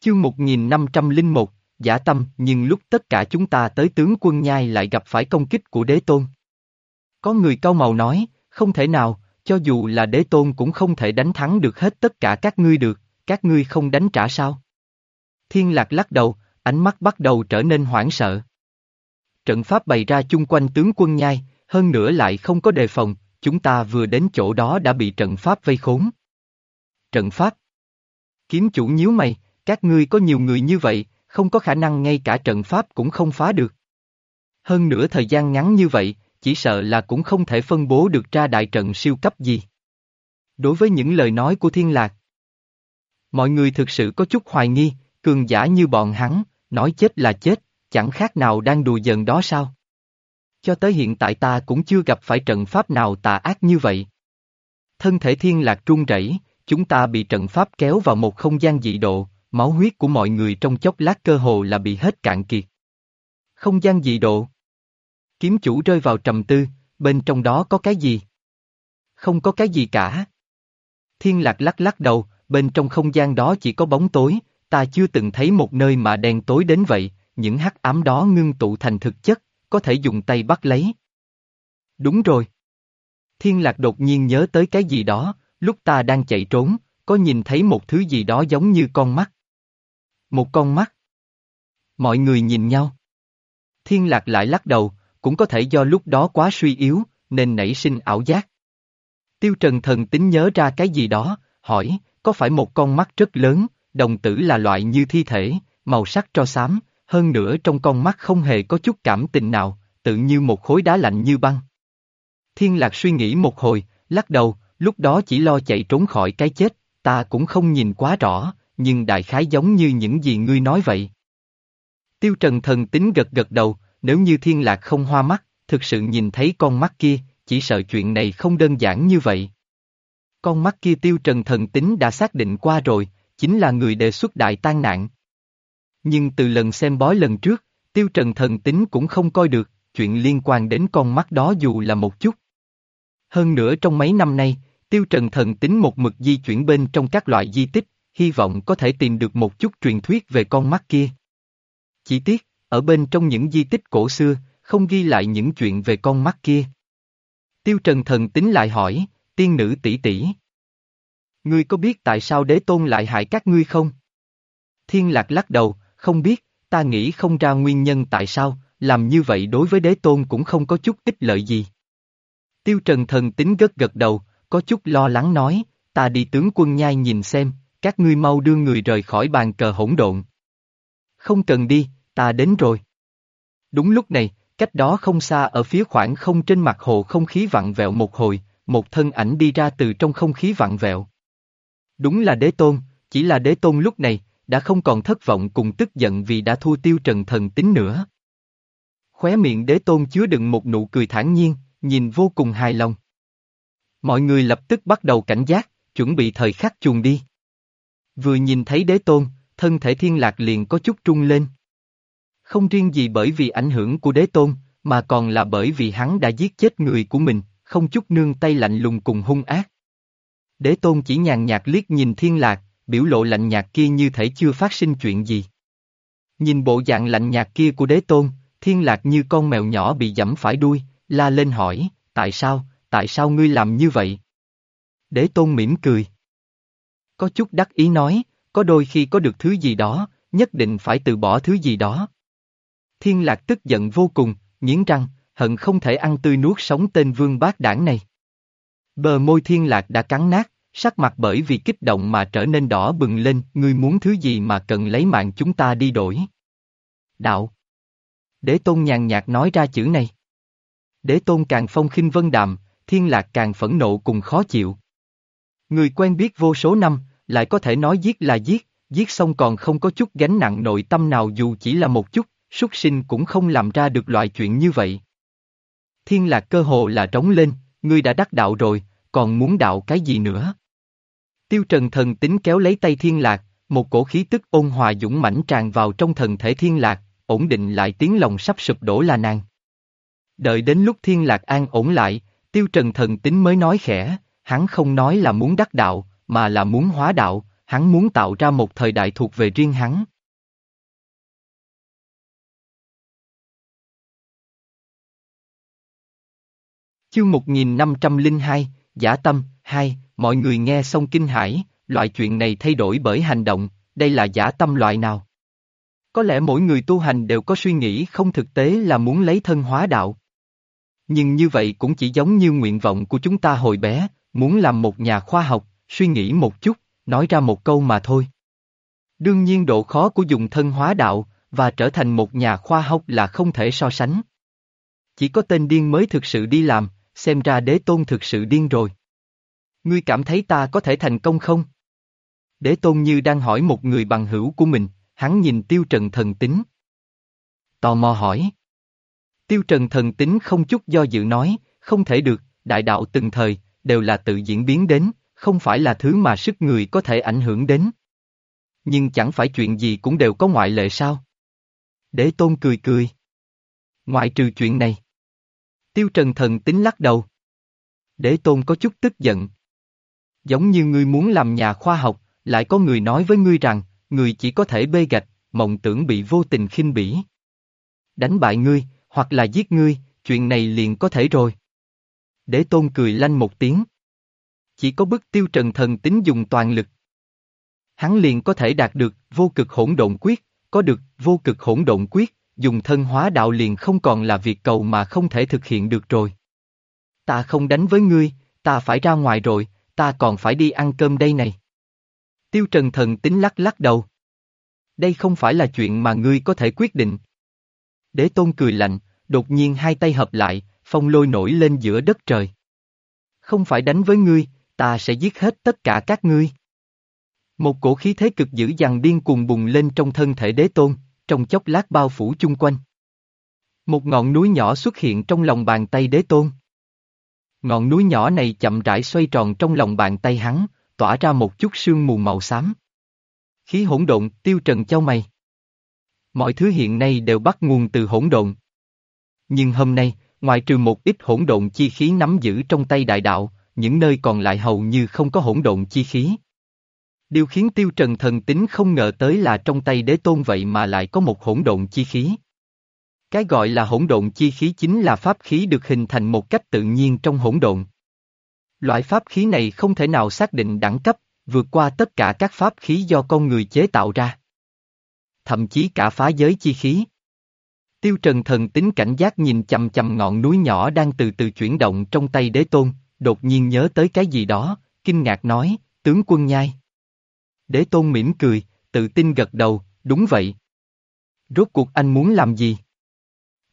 Chương 1501, giả tâm nhưng lúc tất cả chúng ta tới tướng quân nhai lại gặp phải công kích của đế tôn. Có người cao màu nói, không thể nào, cho dù là đế tôn cũng không thể đánh thắng được hết tất cả các ngươi được, các ngươi không đánh trả sao? Thiên lạc lắc đầu, ánh mắt bắt đầu trở nên hoảng sợ. Trận pháp bày ra chung quanh tướng quân nhai, hơn nữa lại không có đề phòng, chúng ta vừa đến chỗ đó đã bị trận pháp vây khốn. Trận pháp Kiếm chủ nhíu mày, các ngươi có nhiều người như vậy, không có khả năng ngay cả trận pháp cũng không phá được. Hơn nữa thời gian ngắn như vậy, chỉ sợ là cũng không thể phân bố được ra đại trận siêu cấp gì. Đối với những lời nói của Thiên Lạc, mọi người thực sự có chút hoài nghi, cường giả như bọn hắn, nói chết là chết, chẳng khác nào đang đùa giỡn đó sao? Cho tới hiện tại ta cũng chưa gặp phải trận pháp nào tà ác như vậy. Thân thể Thiên Lạc trung rẩy, chúng ta bị trận pháp kéo vào một không gian dị độ, máu huyết của mọi người trong chốc lát cơ hồ là bị hết cạn kiệt. Không gian dị độ. Kiếm chủ rơi vào trầm tư, bên trong đó có cái gì? Không có cái gì cả. Thiên lạc lắc lắc đầu, bên trong không gian đó chỉ có bóng tối, ta chưa từng thấy một nơi mà đen tối đến vậy, những hắc ám đó ngưng tụ thành thực chất, có thể dùng tay bắt lấy. Đúng rồi. Thiên lạc đột nhiên nhớ tới cái gì đó, lúc ta đang chạy trốn, có nhìn thấy một thứ gì đó giống như con mắt. Một con mắt. Mọi người nhìn nhau. Thiên lạc lại lắc đầu, cũng có thể do lúc đó quá suy yếu, nên nảy sinh ảo giác. Tiêu Trần thần tính nhớ ra cái gì đó, hỏi, có phải một con mắt rất lớn, đồng tử là loại như thi thể, màu sắc tro xám, hơn nữa trong con mắt không hề có chút cảm tình nào, tự như một khối đá lạnh như băng. Thiên Lạc suy nghĩ một hồi, lắc đầu, lúc đó chỉ lo chạy trốn khỏi cái chết, ta cũng không nhìn quá rõ, nhưng đại khái giống như những gì ngươi nói vậy. Tiêu Trần thần tính gật gật đầu, nếu như thiên lạc không hoa mắt, thực sự nhìn thấy con mắt kia, chỉ sợ chuyện này không đơn giản như vậy. Con mắt kia tiêu trần thần tính đã xác định qua rồi, chính là người đề xuất đại tan nạn. Nhưng từ lần xem bói lần trước, tiêu trần thần tính cũng không coi được, chuyện liên quan đến con mắt đó dù là một chút. Hơn nữa trong mấy năm nay, tiêu trần thần tính một mực di chuyển bên trong các loại di tích, hy vọng có thể tìm được một chút truyền thuyết về con mắt kia. Chỉ tiếc, ở bên trong những di tích cổ xưa, không ghi lại những chuyện về con mắt kia. Tiêu Trần Thần tính lại hỏi, tiên nữ tỷ tỷ. Ngươi có biết tại sao đế tôn lại hại các ngươi không? Thiên Lạc lắc đầu, không biết, ta nghĩ không ra nguyên nhân tại sao, làm như vậy đối với đế tôn cũng không có chút ích lợi gì. Tiêu Trần Thần tính gật gật đầu, có chút lo lắng nói, ta đi tướng quân nhai nhìn xem, các ngươi mau đưa người rời khỏi bàn cờ hỗn độn. Không cần đi, ta đến rồi. Đúng lúc này, cách đó không xa ở phía khoảng không trên mặt hồ không khí vặn vẹo một hồi, một thân ảnh đi ra từ trong không khí vặn vẹo. Đúng là đế tôn, chỉ là đế tôn lúc này, đã không còn thất vọng cùng tức giận vì đã thua tiêu trần thần tính nữa. Khóe miệng đế tôn chứa đựng một nụ cười thản nhiên, nhìn vô cùng hài lòng. Mọi người lập tức bắt đầu cảnh giác, chuẩn bị thời khắc chuồng đi. Vừa nhìn thấy đế tôn, thân thể thiên lạc liền có chút trung lên. Không riêng gì bởi vì ảnh hưởng của đế tôn, mà còn là bởi vì hắn đã giết chết người của mình, không chút nương tay lạnh lùng cùng hung ác. Đế tôn chỉ nhàn nhạt liếc nhìn thiên lạc, biểu lộ lạnh nhạt kia như thể chưa phát sinh chuyện gì. Nhìn bộ dạng lạnh nhạt kia của đế tôn, thiên lạc như con mèo nhỏ bị dẫm phải đuôi, la lên hỏi, tại sao, tại sao ngươi làm như vậy? Đế tôn mỉm cười. Có chút đắc ý nói, có đôi khi có được thứ gì đó, nhất định phải từ bỏ thứ gì đó. Thiên lạc tức giận vô cùng, nghiến răng, hận không thể ăn tươi nuốt sống tên vương bát đảng này. Bờ môi thiên lạc đã cắn nát, sắc mặt bởi vì kích động mà trở nên đỏ bừng lên, ngươi muốn thứ gì mà cần lấy mạng chúng ta đi đổi. Đạo. Đế tôn nhàn nhạt nói ra chữ này. Đế tôn càng phong khinh vân đàm, thiên lạc càng phẫn nộ cùng khó chịu. Người quen biết vô số năm, lại có thể nói giết là giết, giết xong còn không có chút gánh nặng nội tâm nào dù chỉ là một chút, súc sinh cũng không làm ra được loại chuyện như vậy. Thiên lạc cơ hồ là trống lên, ngươi đã đắc đạo rồi, còn muốn đạo cái gì nữa? Tiêu trần thần tính kéo lấy tay thiên lạc, một cổ khí tức ôn hòa dũng mãnh tràn vào trong thần thể thiên lạc, ổn định lại tiếng lòng sắp sụp đổ là nàng. Đợi đến lúc thiên lạc an ổn lại, tiêu trần thần tính mới nói khẽ, hắn không nói là muốn đắc đạo, mà là muốn hóa đạo, hắn muốn tạo ra một thời đại thuộc về riêng hắn. Chương 1502, Giả Tâm, 2, mọi người nghe xong kinh hãi, loại chuyện này thay đổi bởi hành động, đây là giả tâm loại nào? Có lẽ mỗi người tu hành đều có suy nghĩ không thực tế là muốn lấy thân hóa đạo. Nhưng như vậy cũng chỉ giống như nguyện vọng của chúng ta hồi bé, muốn làm một nhà khoa học, suy nghĩ một chút, nói ra một câu mà thôi. Đương nhiên độ khó của dùng thân hóa đạo, và trở thành một nhà khoa học là không thể so sánh. Chỉ có tên điên mới thực sự đi làm, xem ra đế tôn thực sự điên rồi. Ngươi cảm thấy ta có thể thành công không? Đế tôn như đang hỏi một người bằng hữu của mình, hắn nhìn tiêu trần thần tính. Tò mò hỏi. Tiêu trần thần tính không chút do dự nói, không thể được, đại đạo từng thời, đều là tự diễn biến đến, không phải là thứ mà sức người có thể ảnh hưởng đến. Nhưng chẳng phải chuyện gì cũng đều có ngoại lệ sao? Đế tôn cười cười. Ngoại trừ chuyện này. Tiêu trần thần tính lắc đầu. Đế tôn có chút tức giận. Giống như ngươi muốn làm nhà khoa học, lại có người nói với ngươi rằng, người chỉ có thể bê gạch, mộng tưởng bị vô tình khinh bỉ. Đánh bại ngươi, hoặc là giết ngươi, chuyện này liền có thể rồi. Đế tôn cười lanh một tiếng. Chỉ có bức tiêu trần thần tính dùng toàn lực. Hắn liền có thể đạt được vô cực hỗn độn quyết, có được vô cực hỗn độn quyết, dùng thân hóa đạo liền không còn là việc cầu mà không thể thực hiện được rồi. Ta không đánh với ngươi, ta phải ra ngoài rồi, ta còn phải đi ăn cơm đây này. Tiêu Trần thần tính lắc lắc đầu. Đây không phải là chuyện mà ngươi có thể quyết định. Đế tôn cười lạnh, đột nhiên hai tay hợp lại, phong lôi nổi lên giữa đất trời. Không phải đánh với ngươi, ta sẽ giết hết tất cả các ngươi. Một cổ khí thế cực dữ dằn điên cuồng bùng lên trong thân thể đế tôn, trong chốc lát bao phủ chung quanh. Một ngọn núi nhỏ xuất hiện trong lòng bàn tay đế tôn. Ngọn núi nhỏ này chậm rãi xoay tròn trong lòng bàn tay hắn, tỏa ra một chút sương mù màu xám. Khí hỗn độn, tiêu trần cho mày. Mọi thứ hiện nay đều bắt nguồn từ hỗn độn. Nhưng hôm nay, ngoài trừ một ít hỗn độn chi khí nắm giữ trong tay đại đạo, những nơi còn lại hầu như không có hỗn độn chi khí. Điều khiến tiêu trần thần tính không ngờ tới là trong tay đế tôn vậy mà lại có một hỗn độn chi khí. Cái gọi là hỗn độn chi khí chính là pháp khí được hình thành một cách tự nhiên trong hỗn độn. Loại pháp khí này không thể nào xác định đẳng cấp, vượt qua tất cả các pháp khí do con người chế tạo ra. Thậm chí cả phá giới chi khí. Tiêu Trần thần tính cảnh giác nhìn chầm chầm ngọn núi nhỏ đang từ từ chuyển động trong tay đế tôn, đột nhiên nhớ tới cái gì đó, kinh ngạc nói, tướng quân nhai. Đế tôn mỉm cười, tự tin gật đầu, đúng vậy. Rốt cuộc anh muốn làm gì?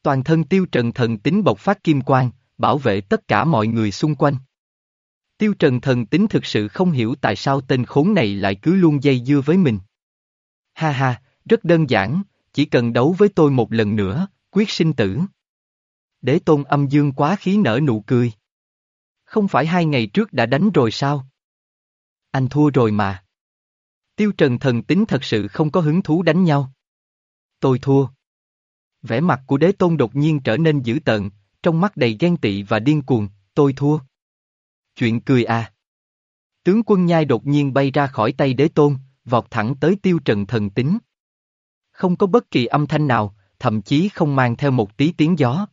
Toàn thân tiêu trần thần tính bộc phát kim quang, bảo vệ tất cả mọi người xung quanh. Tiêu trần thần tính thực sự không hiểu tại sao tên khốn này lại cứ luôn dây dưa với mình. Ha ha, rất đơn giản, chỉ cần đấu với tôi một lần nữa, quyết sinh tử. Đế tôn âm dương quá khí nở nụ cười. Không phải hai ngày trước đã đánh rồi sao? Anh thua rồi mà. Tiêu trần thần tính thật sự không có hứng thú đánh nhau. Tôi thua. Vẻ mặt của đế tôn đột nhiên trở nên dữ tợn, trong mắt đầy ghen tị và điên cuồng, tôi thua. Chuyện cười à. Tướng quân nhai đột nhiên bay ra khỏi tay đế tôn, vọt thẳng tới tiêu trần thần tính. Không có bất kỳ âm thanh nào, thậm chí không mang theo một tí tiếng gió.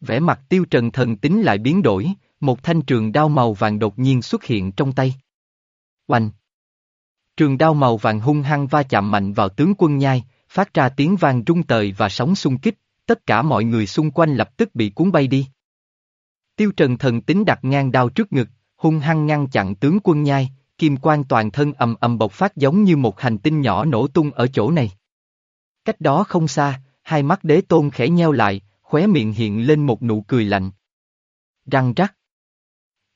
Vẻ mặt tiêu trần thần tính lại biến đổi, một thanh trường đao màu vàng đột nhiên xuất hiện trong tay. Oanh! Trường đao màu vàng hung hăng va chạm mạnh vào tướng quân nhai, phát ra tiếng vang rung tời và sóng xung kích, tất cả mọi người xung quanh lập tức bị cuốn bay đi. Tiêu Trần thần tính đặt ngang đao trước ngực, hung hăng ngăn chặn tướng quân nhai, kim quang toàn thân ầm ầm bộc phát giống như một hành tinh nhỏ nổ tung ở chỗ này. Cách đó không xa, hai mắt đế tôn khẽ nheo lại, khóe miệng hiện lên một nụ cười lạnh. Răng rắc.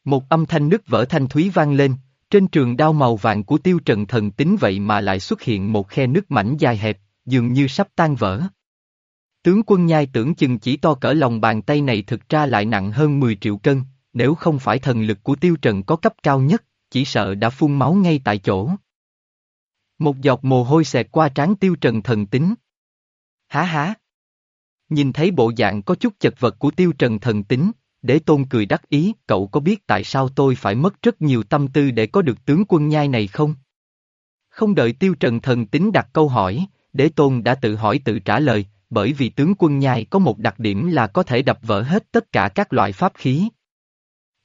Một âm thanh nứt vỡ thanh thúy vang lên, trên trường đao màu vàng của tiêu trần thần tính vậy mà lại xuất hiện một khe nứt mảnh dài hẹp, dường như sắp tan vỡ. Tướng quân nhai tưởng chừng chỉ to cỡ lòng bàn tay này thực ra lại nặng hơn 10 triệu cân, nếu không phải thần lực của tiêu trần có cấp cao nhất, chỉ sợ đã phun máu ngay tại chỗ. Một giọt mồ hôi xẹt qua trán tiêu trần thần tính. Há há. Nhìn thấy bộ dạng có chút chật vật của tiêu trần thần tính, đế tôn cười đắc ý, cậu có biết tại sao tôi phải mất rất nhiều tâm tư để có được tướng quân nhai này không? Không đợi tiêu trần thần tính đặt câu hỏi, đế tôn đã tự hỏi tự trả lời, bởi vì tướng quân nhai có một đặc điểm là có thể đập vỡ hết tất cả các loại pháp khí.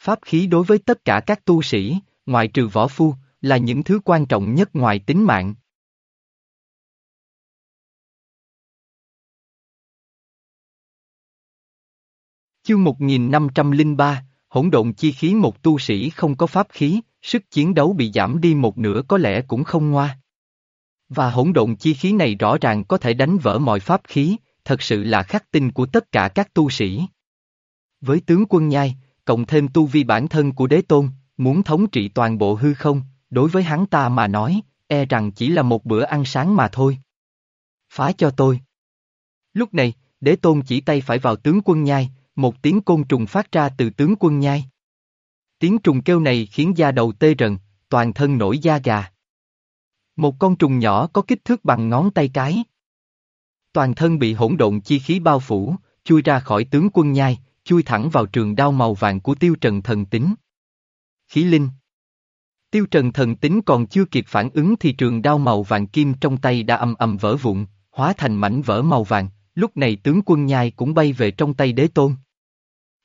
Pháp khí đối với tất cả các tu sĩ, ngoại trừ võ phu, là những thứ quan trọng nhất ngoài tính mạng. Chương 1503, hỗn độn chi khí một tu sĩ không có pháp khí, sức chiến đấu bị giảm đi một nửa có lẽ cũng không ngoa. Và hỗn độn chi khí này rõ ràng có thể đánh vỡ mọi pháp khí, thật sự là khắc tinh của tất cả các tu sĩ. Với tướng quân nhai, cộng thêm tu vi bản thân của đế tôn, muốn thống trị toàn bộ hư không, đối với hắn ta mà nói, e rằng chỉ là một bữa ăn sáng mà thôi. Phá cho tôi. Lúc này, đế tôn chỉ tay phải vào tướng quân nhai, một tiếng côn trùng phát ra từ tướng quân nhai. Tiếng trùng kêu này khiến da đầu tê rần, toàn thân nổi da gà. Một con trùng nhỏ có kích thước bằng ngón tay cái. Toàn thân bị hỗn độn chi khí bao phủ, chui ra khỏi tướng quân nhai, chui thẳng vào trường đao màu vàng của tiêu trần thần tính. Khí linh Tiêu trần thần tính còn chưa kịp phản ứng thì trường đao màu vàng kim trong tay đã ầm ầm vỡ vụn, hóa thành mảnh vỡ màu vàng, lúc này tướng quân nhai cũng bay về trong tay đế tôn.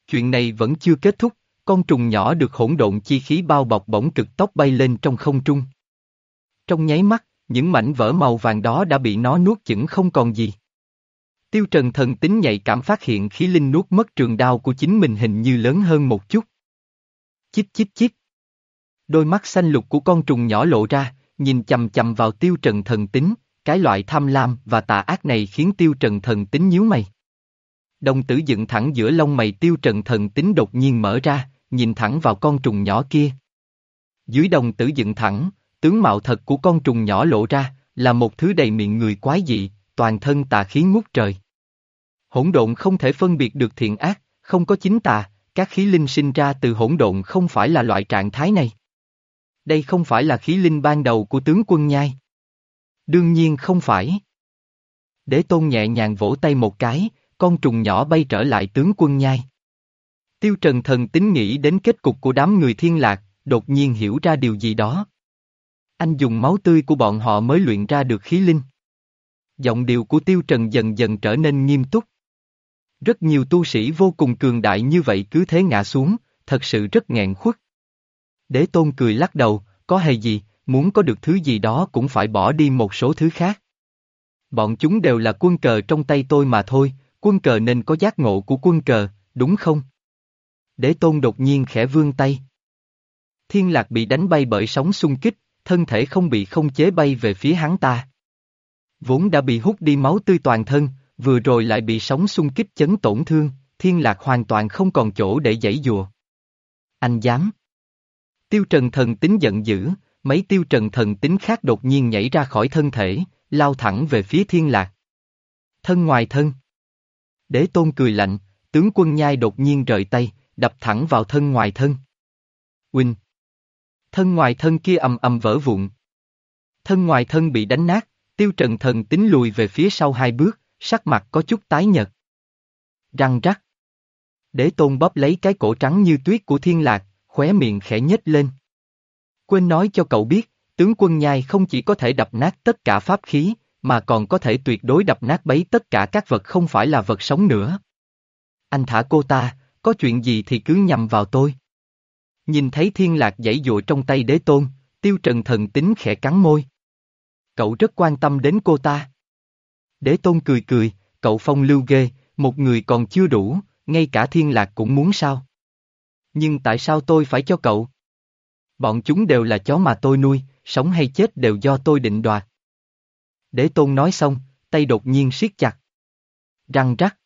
Chuyện này vẫn chưa kết thúc, con trùng nhỏ được hỗn độn chi khí bao bọc bỗng cực tốc bay lên trong không trung. Trong nháy mắt, những mảnh vỡ màu vàng đó đã bị nó nuốt chửng không còn gì. Tiêu Trần thần tính nhạy cảm phát hiện khí linh nuốt mất trường đao của chính mình hình như lớn hơn một chút. Chích chích chích. Đôi mắt xanh lục của con trùng nhỏ lộ ra, nhìn chầm chầm vào Tiêu Trần thần tính, cái loại tham lam và tà ác này khiến Tiêu Trần thần tính nhíu mày. Đồng tử dựng thẳng giữa lông mày Tiêu Trần thần tính đột nhiên mở ra, nhìn thẳng vào con trùng nhỏ kia. Dưới đồng tử dựng thẳng, tướng mạo thật của con trùng nhỏ lộ ra, là một thứ đầy miệng người quái dị, toàn thân tà khí ngút trời. Hỗn độn không thể phân biệt được thiện ác, không có chính tà, các khí linh sinh ra từ hỗn độn không phải là loại trạng thái này. Đây không phải là khí linh ban đầu của tướng quân nhai. Đương nhiên không phải. Đế tôn nhẹ nhàng vỗ tay một cái, con trùng nhỏ bay trở lại tướng quân nhai. Tiêu Trần thần tính nghĩ đến kết cục của đám người thiên lạc, đột nhiên hiểu ra điều gì đó. Anh dùng máu tươi của bọn họ mới luyện ra được khí linh. Giọng điệu của Tiêu Trần dần dần trở nên nghiêm túc. Rất nhiều tu sĩ vô cùng cường đại như vậy cứ thế ngã xuống, thật sự rất nghẹn khuất. Đế Tôn cười lắc đầu, có hề gì, muốn có được thứ gì đó cũng phải bỏ đi một số thứ khác. Bọn chúng đều là quân cờ trong tay tôi mà thôi, quân cờ nên có giác ngộ của quân cờ, đúng không? Đế Tôn đột nhiên khẽ vươn tay. Thiên lạc bị đánh bay bởi sóng xung kích, thân thể không bị không chế bay về phía hắn ta. Vốn đã bị hút đi máu tươi toàn thân, vừa rồi lại bị sóng xung kích chấn tổn thương, thiên lạc hoàn toàn không còn chỗ để giãy dùa. Anh dám. Tiêu trần thần tính giận dữ, mấy tiêu trần thần tính khác đột nhiên nhảy ra khỏi thân thể, lao thẳng về phía thiên lạc. Thân ngoài thân. Đế tôn cười lạnh, tướng quân nhai đột nhiên rời tay, đập thẳng vào thân ngoài thân. Huynh. Thân ngoài thân kia ầm ầm vỡ vụn. Thân ngoài thân bị đánh nát, tiêu trần thần tính lùi về phía sau hai bước, sắc mặt có chút tái nhợt. Răng rắc. Đế tôn bóp lấy cái cổ trắng như tuyết của thiên lạc, khóe miệng khẽ nhếch lên. Quên nói cho cậu biết, tướng quân nhai không chỉ có thể đập nát tất cả pháp khí, mà còn có thể tuyệt đối đập nát bấy tất cả các vật không phải là vật sống nữa. Anh thả cô ta, có chuyện gì thì cứ nhầm vào tôi. Nhìn thấy thiên lạc dãy dụa trong tay đế tôn, tiêu trần thần tính khẽ cắn môi. Cậu rất quan tâm đến cô ta. Đế tôn cười cười, cậu phong lưu ghê, một người còn chưa đủ, ngay cả thiên lạc cũng muốn sao. Nhưng tại sao tôi phải cho cậu? Bọn chúng đều là chó mà tôi nuôi, sống hay chết đều do tôi định đoạt. Đế tôn nói xong, tay đột nhiên siết chặt. Răng rắc.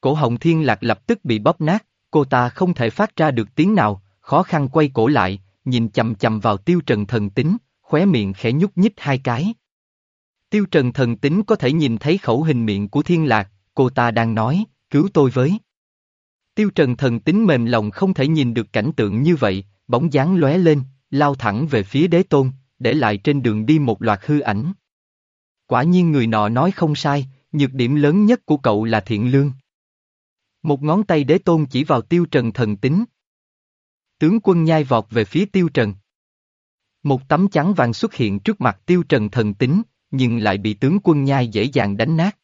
Cổ họng thiên lạc lập tức bị bóp nát, cô ta không thể phát ra được tiếng nào, khó khăn quay cổ lại, nhìn chầm chầm vào tiêu trần thần tính, khóe miệng khẽ nhúc nhích hai cái. Tiêu trần thần tính có thể nhìn thấy khẩu hình miệng của thiên lạc, cô ta đang nói, cứu tôi với. Tiêu trần thần tính mềm lòng không thể nhìn được cảnh tượng như vậy, bóng dáng lóe lên, lao thẳng về phía đế tôn, để lại trên đường đi một loạt hư ảnh. Quả nhiên người nọ nói không sai, nhược điểm lớn nhất của cậu là thiện lương. Một ngón tay đế tôn chỉ vào tiêu trần thần tính. Tướng quân nhai vọt về phía tiêu trần. Một tấm chắn vàng xuất hiện trước mặt tiêu trần thần tính, nhưng lại bị tướng quân nhai dễ dàng đánh nát.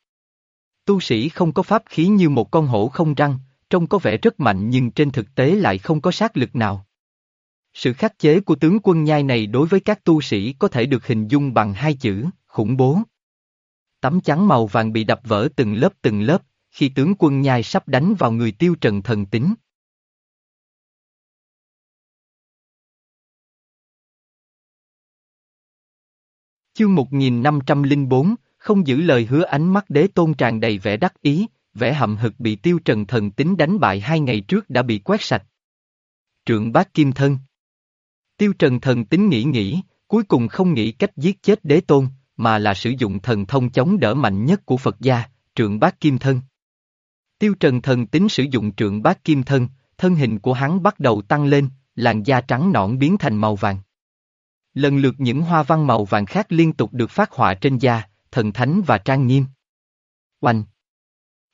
Tu sĩ không có pháp khí như một con hổ không răng, trông có vẻ rất mạnh nhưng trên thực tế lại không có sát lực nào. Sự khắc chế của tướng quân nhai này đối với các tu sĩ có thể được hình dung bằng hai chữ, khủng bố. Tấm chắn màu vàng bị đập vỡ từng lớp từng lớp, khi tướng quân nhai sắp đánh vào người tiêu trần thần tính. Chương 1504, không giữ lời hứa ánh mắt đế tôn tràn đầy vẻ đắc ý, vẻ hậm hực bị tiêu trần thần tính đánh bại hai ngày trước đã bị quét sạch. Trượng bác kim thân Tiêu trần thần tính nghĩ nghĩ, cuối cùng không nghĩ cách giết chết đế tôn, mà là sử dụng thần thông chống đỡ mạnh nhất của Phật gia, trượng Bát kim thân. Tiêu trần thần tính sử dụng trượng Bát kim thân, thân hình của hắn bắt đầu tăng lên, làn da trắng nõn biến thành màu vàng. Lần lượt những hoa văn màu vàng khác liên tục được phát họa trên da, thần thánh và trang nghiêm. Oanh!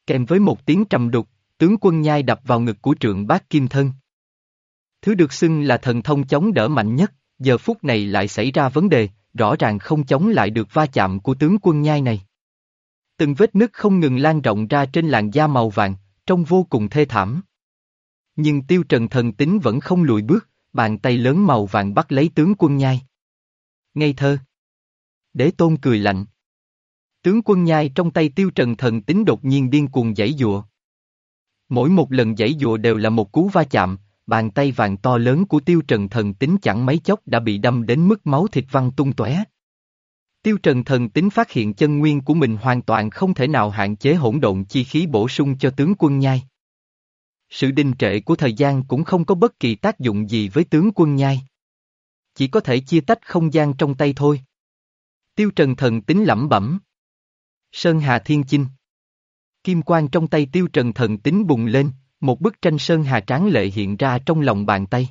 Kèm với một tiếng trầm đục, tướng quân nhai đập vào ngực của trượng Bát kim thân. Thứ được xưng là thần thông chống đỡ mạnh nhất, giờ phút này lại xảy ra vấn đề, rõ ràng không chống lại được va chạm của tướng quân nhai này. Từng vết nứt không ngừng lan rộng ra trên làn da màu vàng, trông vô cùng thê thảm. Nhưng tiêu trần thần tính vẫn không lùi bước, bàn tay lớn màu vàng bắt lấy tướng quân nhai. Ngây thơ. Đế tôn cười lạnh. Tướng quân nhai trong tay tiêu trần thần tính đột nhiên điên cuồng giãy dụa. Mỗi một lần giãy dụa đều là một cú va chạm, bàn tay vàng to lớn của tiêu trần thần tính chẳng mấy chốc đã bị đâm đến mức máu thịt văng tung tóe. Tiêu trần thần tính phát hiện chân nguyên của mình hoàn toàn không thể nào hạn chế hỗn độn chi khí bổ sung cho tướng quân nhai. Sự đình trệ của thời gian cũng không có bất kỳ tác dụng gì với tướng quân nhai. Chỉ có thể chia tách không gian trong tay thôi. Tiêu trần thần tính lẩm bẩm. Sơn Hà Thiên Chinh Kim quang trong tay tiêu trần thần tính bùng lên, một bức tranh Sơn Hà tráng lệ hiện ra trong lòng bàn tay.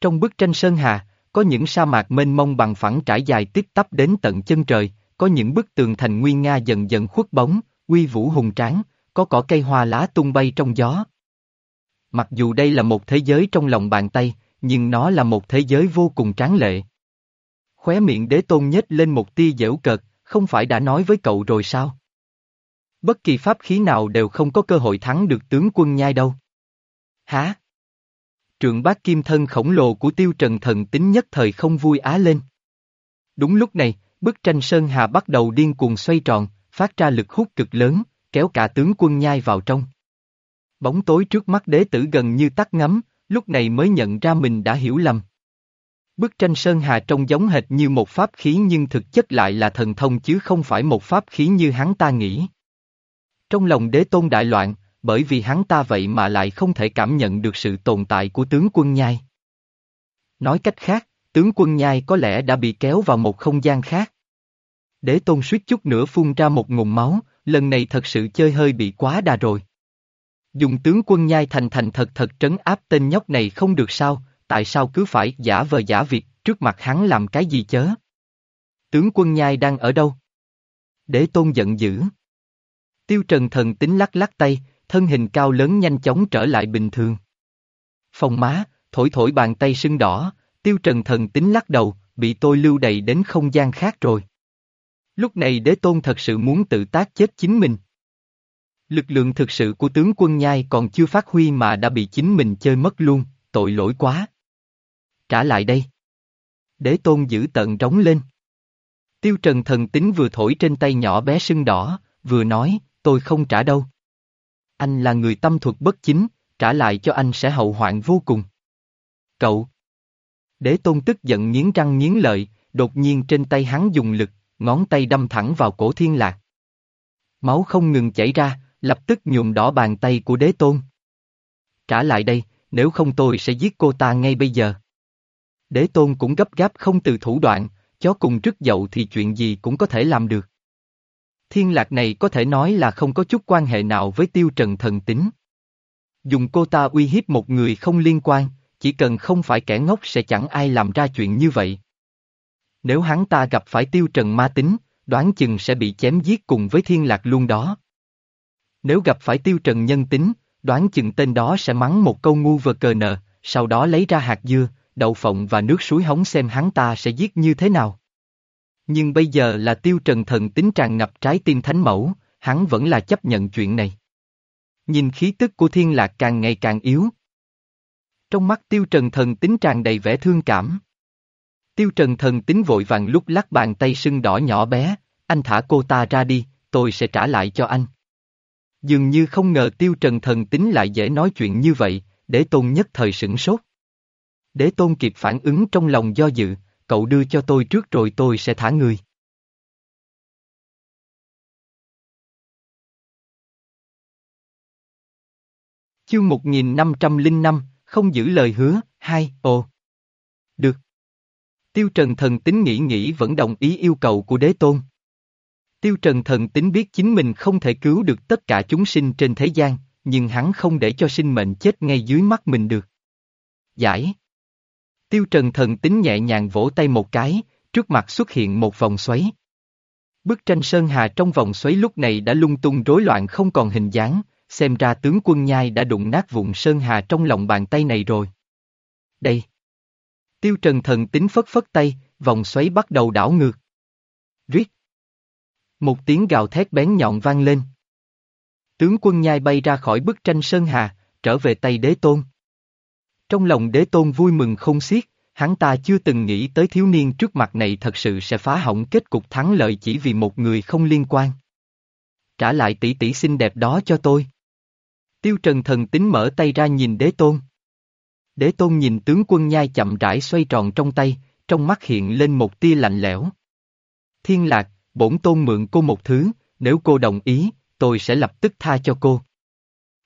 Trong bức tranh Sơn Hà, có những sa mạc mênh mông bằng phẳng trải dài tiếp tắp đến tận chân trời, có những bức tường thành nguyên nga dần dần khuất bóng, uy vũ hùng tráng, có cỏ cây hoa lá tung bay trong gió. Mặc dù đây là một thế giới trong lòng bàn tay, nhưng nó là một thế giới vô cùng tráng lệ. Khóe miệng đế tôn nhếch lên một tia dễu cợt, không phải đã nói với cậu rồi sao? Bất kỳ pháp khí nào đều không có cơ hội thắng được tướng quân nhai đâu. Hả? Trượng bác kim thân khổng lồ của tiêu trần thần tính nhất thời không vui á lên. Đúng lúc này, bức tranh Sơn Hà bắt đầu điên cuồng xoay tròn, phát ra lực hút cực lớn, kéo cả tướng quân nhai vào trong. Bóng tối trước mắt đế tử gần như tắt ngắm, lúc này mới nhận ra mình đã hiểu lầm. Bức tranh Sơn Hà trông giống hệt như một pháp khí nhưng thực chất lại là thần thông chứ không phải một pháp khí như hắn ta nghĩ. Trong lòng đế tôn đại loạn, bởi vì hắn ta vậy mà lại không thể cảm nhận được sự tồn tại của tướng quân nhai. Nói cách khác, tướng quân nhai có lẽ đã bị kéo vào một không gian khác. Đế tôn suýt chút nữa phun ra một ngụm máu, lần này thật sự chơi hơi bị quá đà rồi. Dùng tướng quân nhai thành thành thật thật trấn áp tên nhóc này không được sao, tại sao cứ phải giả vờ giả việc, trước mặt hắn làm cái gì chớ? Tướng quân nhai đang ở đâu? Đế tôn giận dữ. Tiêu trần thần tính lắc lắc tay, thân hình cao lớn nhanh chóng trở lại bình thường. Phòng má, thổi thổi bàn tay sưng đỏ, tiêu trần thần tính lắc đầu, bị tôi lưu đầy đến không gian khác rồi. Lúc này đế tôn thật sự muốn tự tác chết chính mình. Lực lượng thực sự của tướng quân nhai còn chưa phát huy mà đã bị chính mình chơi mất luôn, tội lỗi quá. Trả lại đây. Đế tôn giữ tận trống lên. Tiêu trần thần tính vừa thổi trên tay nhỏ bé sưng đỏ, vừa nói, tôi không trả đâu. Anh là người tâm thuật bất chính, trả lại cho anh sẽ hậu hoạn vô cùng. Cậu! Đế tôn tức giận nghiến răng nghiến lợi, đột nhiên trên tay hắn dùng lực, ngón tay đâm thẳng vào cổ thiên lạc. Máu không ngừng chảy ra, lập tức nhuộm đỏ bàn tay của đế tôn. Trả lại đây, nếu không tôi sẽ giết cô ta ngay bây giờ. Đế tôn cũng gấp gáp không từ thủ đoạn, chó cùng rứt dậu thì chuyện gì cũng có thể làm được. Thiên lạc này có thể nói là không có chút quan hệ nào với tiêu trần thần tính. Dùng cô ta uy hiếp một người không liên quan, chỉ cần không phải kẻ ngốc sẽ chẳng ai làm ra chuyện như vậy. Nếu hắn ta gặp phải tiêu trần ma tính, đoán chừng sẽ bị chém giết cùng với thiên lạc luôn đó. Nếu gặp phải tiêu trần nhân tính, đoán chừng tên đó sẽ mắng một câu ngu vờ cờ nờ, sau đó lấy ra hạt dưa, đậu phộng và nước suối hóng xem hắn ta sẽ giết như thế nào. Nhưng bây giờ là tiêu trần thần tính tràn ngập trái tim thánh mẫu, hắn vẫn là chấp nhận chuyện này. Nhìn khí tức của thiên lạc càng ngày càng yếu. Trong mắt tiêu trần thần tính tràn đầy vẻ thương cảm. Tiêu trần thần tính vội vàng lúc lắc bàn tay sưng đỏ nhỏ bé, anh thả cô ta ra đi, tôi sẽ trả lại cho anh. Dường như không ngờ tiêu trần thần tính lại dễ nói chuyện như vậy, để tôn nhất thời sửng sốt. Đế tôn kịp phản ứng trong lòng do dự, cậu đưa cho tôi trước rồi tôi sẽ thả người. Chương 1505, không giữ lời hứa, hai, ồ. Được. Tiêu Trần thần tính nghĩ nghĩ vẫn đồng ý yêu cầu của đế tôn. Tiêu Trần thần tính biết chính mình không thể cứu được tất cả chúng sinh trên thế gian, nhưng hắn không để cho sinh mệnh chết ngay dưới mắt mình được. Giải. Tiêu Trần thần tính nhẹ nhàng vỗ tay một cái, trước mặt xuất hiện một vòng xoáy. Bức tranh Sơn Hà trong vòng xoáy lúc này đã lung tung rối loạn không còn hình dáng, xem ra tướng quân nhai đã đụng nát vụn Sơn Hà trong lòng bàn tay này rồi. Đây. Tiêu Trần thần tính phất phất tay, vòng xoáy bắt đầu đảo ngược. Riết. Một tiếng gào thét bén nhọn vang lên. Tướng quân nhai bay ra khỏi bức tranh Sơn Hà, trở về tay đế tôn. Trong lòng đế tôn vui mừng không xiết, hắn ta chưa từng nghĩ tới thiếu niên trước mặt này thật sự sẽ phá hỏng kết cục thắng lợi chỉ vì một người không liên quan. Trả lại tỷ tỷ xinh đẹp đó cho tôi. Tiêu Trần thần tính mở tay ra nhìn đế tôn. Đế tôn nhìn tướng quân nhai chậm rãi xoay tròn trong tay, trong mắt hiện lên một tia lạnh lẽo. Thiên lạc, bổn tôn mượn cô một thứ, nếu cô đồng ý, tôi sẽ lập tức tha cho cô.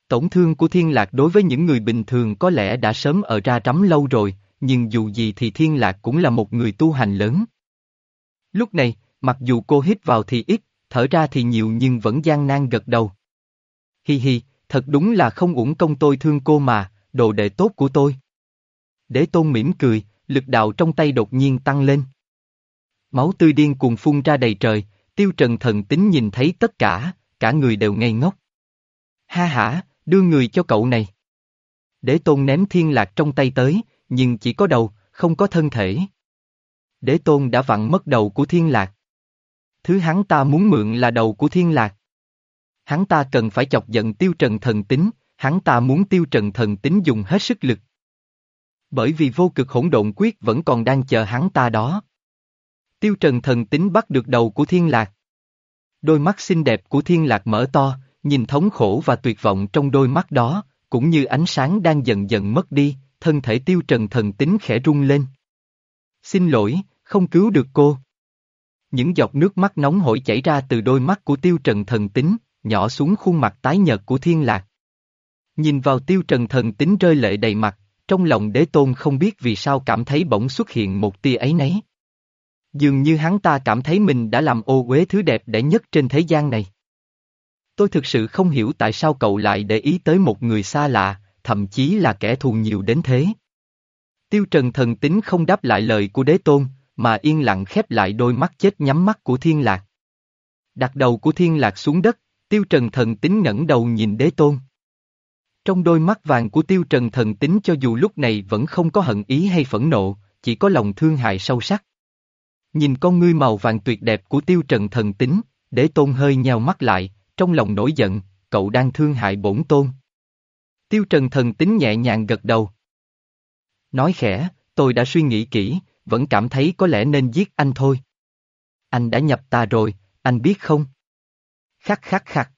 Tổn thương của thiên lạc đối với những người bình thường có lẽ đã sớm ở ra rắm lâu rồi, nhưng dù gì thì thiên lạc cũng là một người tu hành lớn. Lúc này, mặc dù cô hít vào thì ít, thở ra thì nhiều nhưng vẫn gian nan gật đầu. Hi hi, thật đúng là không uổng công tôi thương cô mà, đồ đệ tốt của tôi. Đế tôn mỉm cười, lực đạo trong tay đột nhiên tăng lên. Máu tươi điên cuồng phun ra đầy trời, tiêu trần thần tính nhìn thấy tất cả, cả người đều ngây ngốc. Ha hả, đưa người cho cậu này. Đế tôn ném thiên lạc trong tay tới, nhưng chỉ có đầu, không có thân thể. Đế tôn đã vặn mất đầu của thiên lạc. Thứ hắn ta muốn mượn là đầu của thiên lạc. Hắn ta cần phải chọc giận tiêu trần thần tính, hắn ta muốn tiêu trần thần tính dùng hết sức lực. Bởi vì vô cực hỗn độn quyết vẫn còn đang chờ hắn ta đó. Tiêu trần thần tính bắt được đầu của thiên lạc. Đôi mắt xinh đẹp của thiên lạc mở to, nhìn thống khổ và tuyệt vọng trong đôi mắt đó, cũng như ánh sáng đang dần dần mất đi, thân thể tiêu trần thần tính khẽ rung lên. Xin lỗi, không cứu được cô. Những giọt nước mắt nóng hổi chảy ra từ đôi mắt của tiêu trần thần tính, nhỏ xuống khuôn mặt tái nhợt của thiên lạc. Nhìn vào tiêu trần thần tính rơi lệ đầy mặt, trong lòng đế tôn không biết vì sao cảm thấy bỗng xuất hiện một tia ấy nấy. Dường như hắn ta cảm thấy mình đã làm ô uế thứ đẹp đẽ nhất trên thế gian này. Tôi thực sự không hiểu tại sao cậu lại để ý tới một người xa lạ, thậm chí là kẻ thù nhiều đến thế. Tiêu Trần thần tính không đáp lại lời của đế tôn, mà yên lặng khép lại đôi mắt chết nhắm mắt của thiên lạc. Đặt đầu của thiên lạc xuống đất, Tiêu Trần thần tính ngẩng đầu nhìn đế tôn. Trong đôi mắt vàng của Tiêu Trần thần tính cho dù lúc này vẫn không có hận ý hay phẫn nộ, chỉ có lòng thương hại sâu sắc. Nhìn con ngươi màu vàng tuyệt đẹp của Tiêu Trần thần tính, đế tôn hơi nheo mắt lại, trong lòng nổi giận, cậu đang thương hại bổn tôn. Tiêu Trần thần tính nhẹ nhàng gật đầu. Nói khẽ, tôi đã suy nghĩ kỹ, vẫn cảm thấy có lẽ nên giết anh thôi. Anh đã nhập ta rồi, anh biết không? Khắc khắc khắc.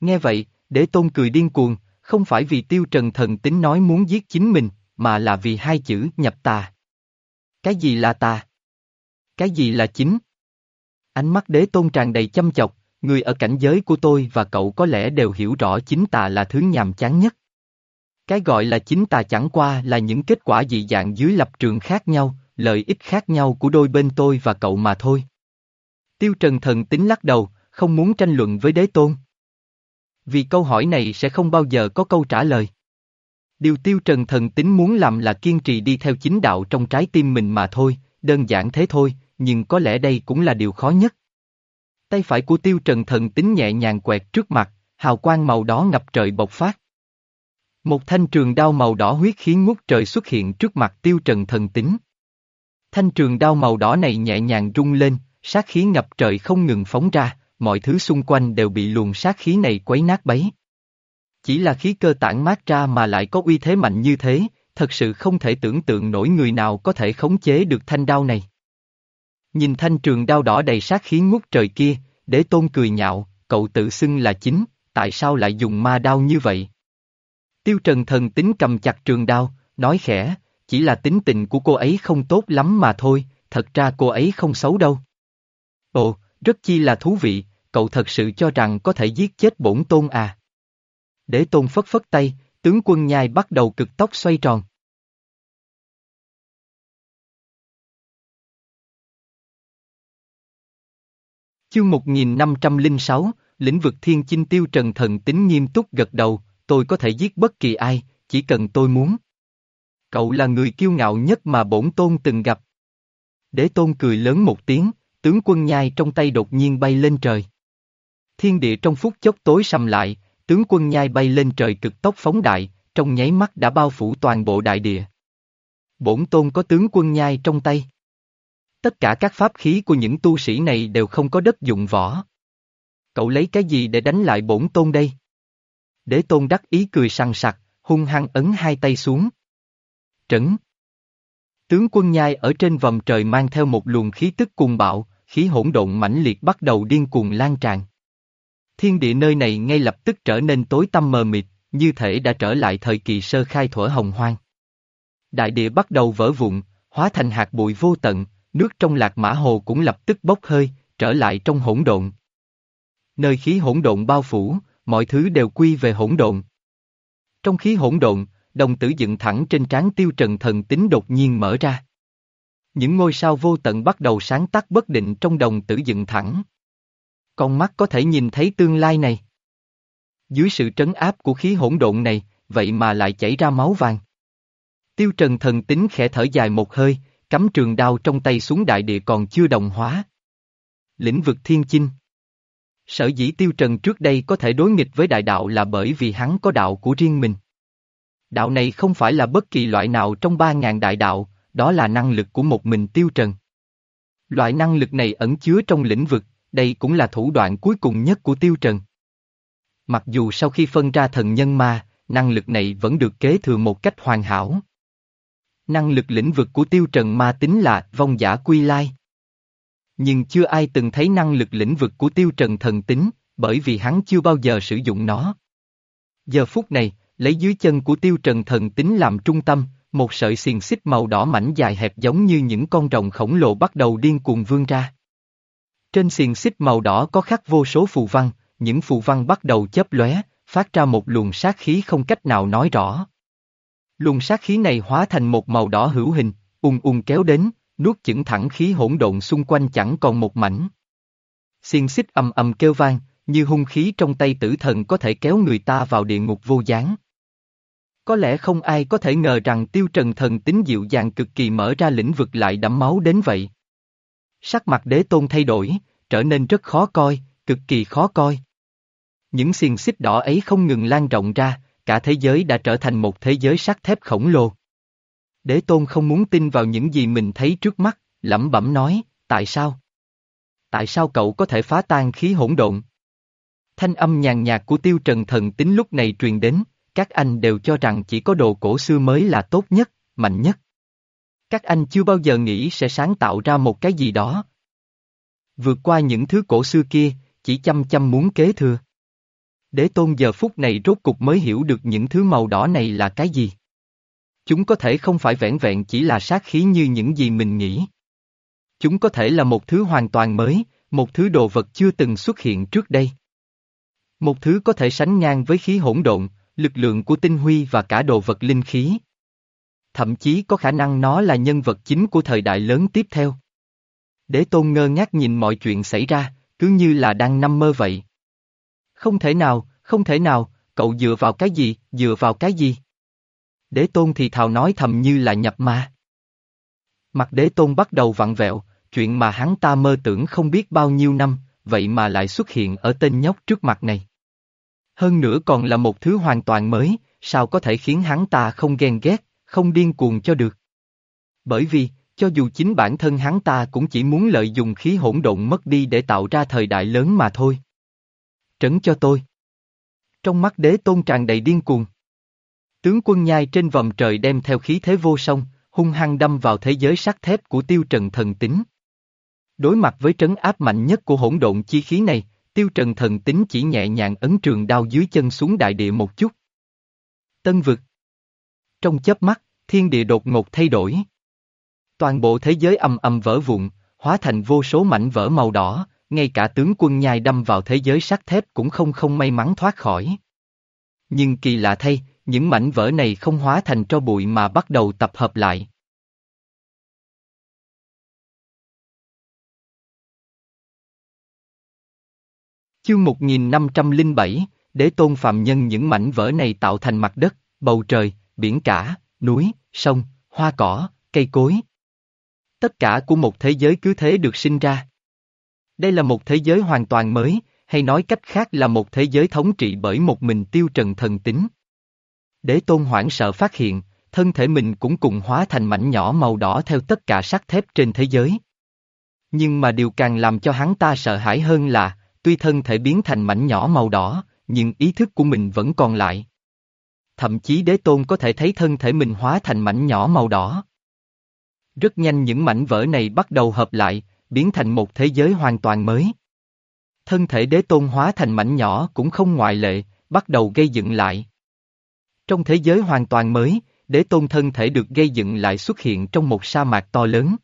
Nghe vậy, đế tôn cười điên cuồng, không phải vì tiêu trần thần tính nói muốn giết chính mình, mà là vì hai chữ nhập tà. Cái gì là tà? Cái gì là chính? Ánh mắt đế tôn tràn đầy chăm chọc, người ở cảnh giới của tôi và cậu có lẽ đều hiểu rõ chính tà là thứ nhàm chán nhất. Cái gọi là chính tà chẳng qua là những kết quả dị dạng dưới lập trường khác nhau, lợi ích khác nhau của đôi bên tôi và cậu mà thôi. Tiêu Trần thần tính lắc đầu, không muốn tranh luận với đế tôn. Vì câu hỏi này sẽ không bao giờ có câu trả lời. Điều tiêu trần thần tính muốn làm là kiên trì đi theo chính đạo trong trái tim mình mà thôi, đơn giản thế thôi, nhưng có lẽ đây cũng là điều khó nhất. Tay phải của tiêu trần thần tính nhẹ nhàng quẹt trước mặt, hào quang màu đỏ ngập trời bộc phát. Một thanh trường đao màu đỏ huyết khí ngút trời xuất hiện trước mặt tiêu trần thần tính. Thanh trường đao màu đỏ này nhẹ nhàng rung lên, sát khí ngập trời không ngừng phóng ra, mọi thứ xung quanh đều bị luồng sát khí này quấy nát bấy. Chỉ là khí cơ tản mát ra mà lại có uy thế mạnh như thế, thật sự không thể tưởng tượng nổi người nào có thể khống chế được thanh đao này. Nhìn thanh trường đao đỏ đầy sát khí ngút trời kia, đế tôn cười nhạo, cậu tự xưng là chính, tại sao lại dùng ma đao như vậy? Tiêu trần thần tính cầm chặt trường đao, nói khẽ, chỉ là tính tình của cô ấy không tốt lắm mà thôi, thật ra cô ấy không xấu đâu. Ồ, rất chi là thú vị, cậu thật sự cho rằng có thể giết chết bổn tôn à? Đế tôn phất phất tay, tướng quân nhai bắt đầu cực tốc xoay tròn. Chương 1506, lĩnh vực thiên chinh tiêu trần thần tính nghiêm túc gật đầu, tôi có thể giết bất kỳ ai, chỉ cần tôi muốn. Cậu là người kiêu ngạo nhất mà bổn tôn từng gặp. Đế tôn cười lớn một tiếng, tướng quân nhai trong tay đột nhiên bay lên trời. Thiên địa trong phút chốc tối sầm lại, tướng quân nhai bay lên trời cực tốc phóng đại, trong nháy mắt đã bao phủ toàn bộ đại địa. Bổn tôn có tướng quân nhai trong tay. Tất cả các pháp khí của những tu sĩ này đều không có đất dụng võ. Cậu lấy cái gì để đánh lại bổn tôn đây? Đế tôn đắc ý cười sằng sặc, hung hăng ấn hai tay xuống. Trấn. Tướng quân nhai ở trên vòng trời mang theo một luồng khí tức cuồng bạo, khí hỗn độn mãnh liệt bắt đầu điên cuồng lan tràn. Thiên địa nơi này ngay lập tức trở nên tối tăm mờ mịt, như thể đã trở lại thời kỳ sơ khai thuở hồng hoang. Đại địa bắt đầu vỡ vụn, hóa thành hạt bụi vô tận, nước trong lạc mã hồ cũng lập tức bốc hơi, trở lại trong hỗn độn. Nơi khí hỗn độn bao phủ, mọi thứ đều quy về hỗn độn. Trong khí hỗn độn, đồng tử dựng thẳng trên trán tiêu trần thần tính đột nhiên mở ra. Những ngôi sao vô tận bắt đầu sáng tắt bất định trong đồng tử dựng thẳng. Con mắt có thể nhìn thấy tương lai này. Dưới sự trấn áp của khí hỗn độn này, vậy mà lại chảy ra máu vàng. Tiêu trần thần tính khẽ thở dài một hơi, cắm trường đao trong tay xuống đại địa còn chưa đồng hóa. Lĩnh vực thiên chinh Sở dĩ tiêu trần trước đây có thể đối nghịch với đại đạo là bởi vì hắn có đạo của riêng mình. Đạo này không phải là bất kỳ loại nào trong ba ngàn đại đạo, đó là năng lực của một mình tiêu trần. Loại năng lực này ẩn chứa trong lĩnh vực, đây cũng là thủ đoạn cuối cùng nhất của tiêu trần. Mặc dù sau khi phân ra thần nhân ma, năng lực này vẫn được kế thừa một cách hoàn hảo. Năng lực lĩnh vực của tiêu trần ma tính là vong giả quy lai. Nhưng chưa ai từng thấy năng lực lĩnh vực của tiêu trần thần tính, bởi vì hắn chưa bao giờ sử dụng nó. Giờ phút này, lấy dưới chân của tiêu trần thần tính làm trung tâm, một sợi xiềng xích màu đỏ mảnh dài hẹp giống như những con rồng khổng lồ bắt đầu điên cuồng vươn ra. Trên xiềng xích màu đỏ có khắc vô số phù văn, những phù văn bắt đầu chớp lóe, phát ra một luồng sát khí không cách nào nói rõ. Luồng sát khí này hóa thành một màu đỏ hữu hình, ung ung kéo đến, nuốt chửng thẳng khí hỗn độn xung quanh chẳng còn một mảnh. Xiên xích ầm ầm kêu vang, như hung khí trong tay tử thần có thể kéo người ta vào địa ngục vô gián. Có lẽ không ai có thể ngờ rằng tiêu trần thần tính dịu dàng cực kỳ mở ra lĩnh vực lại đẫm máu đến vậy. Sắc mặt đế tôn thay đổi, trở nên rất khó coi, cực kỳ khó coi. Những xiềng xích đỏ ấy không ngừng lan rộng ra, cả thế giới đã trở thành một thế giới sắt thép khổng lồ. Đế tôn không muốn tin vào những gì mình thấy trước mắt, lẩm bẩm nói, tại sao? Tại sao cậu có thể phá tan khí hỗn độn? Thanh âm nhàn nhạt của tiêu trần thần tính lúc này truyền đến, các anh đều cho rằng chỉ có đồ cổ xưa mới là tốt nhất, mạnh nhất. Các anh chưa bao giờ nghĩ sẽ sáng tạo ra một cái gì đó. Vượt qua những thứ cổ xưa kia, chỉ chăm chăm muốn kế thừa. Đế tôn giờ phút này rốt cục mới hiểu được những thứ màu đỏ này là cái gì. Chúng có thể không phải vẻn vẹn chỉ là sát khí như những gì mình nghĩ. Chúng có thể là một thứ hoàn toàn mới, một thứ đồ vật chưa từng xuất hiện trước đây. Một thứ có thể sánh ngang với khí hỗn độn, lực lượng của tinh huy và cả đồ vật linh khí. Thậm chí có khả năng nó là nhân vật chính của thời đại lớn tiếp theo. Đế tôn ngơ ngác nhìn mọi chuyện xảy ra, cứ như là đang nằm mơ vậy. Không thể nào, không thể nào, cậu dựa vào cái gì, dựa vào cái gì? Đế tôn thì thào nói thầm như là nhập ma. Mặt đế tôn bắt đầu vặn vẹo, chuyện mà hắn ta mơ tưởng không biết bao nhiêu năm, vậy mà lại xuất hiện ở tên nhóc trước mặt này. Hơn nữa còn là một thứ hoàn toàn mới, sao có thể khiến hắn ta không ghen ghét, không điên cuồng cho được. Bởi vì, cho dù chính bản thân hắn ta cũng chỉ muốn lợi dụng khí hỗn độn mất đi để tạo ra thời đại lớn mà thôi. Trấn cho tôi. Trong mắt đế tôn tràn đầy điên cuồng. Tướng quân nhai trên vòng trời đem theo khí thế vô song, hung hăng đâm vào thế giới sắt thép của tiêu trần thần tính. Đối mặt với trấn áp mạnh nhất của hỗn độn chi khí này, tiêu trần thần tính chỉ nhẹ nhàng ấn trường đao dưới chân xuống đại địa một chút. Tân vực. Trong chớp mắt, thiên địa đột ngột thay đổi. Toàn bộ thế giới ầm ầm vỡ vụn, hóa thành vô số mảnh vỡ màu đỏ, ngay cả tướng quân nhai đâm vào thế giới sắt thép cũng không không may mắn thoát khỏi. Nhưng kỳ lạ thay, những mảnh vỡ này không hóa thành tro bụi mà bắt đầu tập hợp lại. Chương 1507, Đế tôn phạm nhân những mảnh vỡ này tạo thành mặt đất, bầu trời, biển cả, núi, sông, hoa cỏ, cây cối. Tất cả của một thế giới cứ thế được sinh ra. Đây là một thế giới hoàn toàn mới, hay nói cách khác là một thế giới thống trị bởi một mình tiêu trần thần tính. Đế tôn hoảng sợ phát hiện, thân thể mình cũng cùng hóa thành mảnh nhỏ màu đỏ theo tất cả sắt thép trên thế giới. Nhưng mà điều càng làm cho hắn ta sợ hãi hơn là, tuy thân thể biến thành mảnh nhỏ màu đỏ, nhưng ý thức của mình vẫn còn lại. Thậm chí đế tôn có thể thấy thân thể mình hóa thành mảnh nhỏ màu đỏ. Rất nhanh những mảnh vỡ này bắt đầu hợp lại, biến thành một thế giới hoàn toàn mới. Thân thể đế tôn hóa thành mảnh nhỏ cũng không ngoại lệ, bắt đầu gây dựng lại. Trong thế giới hoàn toàn mới, đế tôn thân thể được gây dựng lại xuất hiện trong một sa mạc to lớn.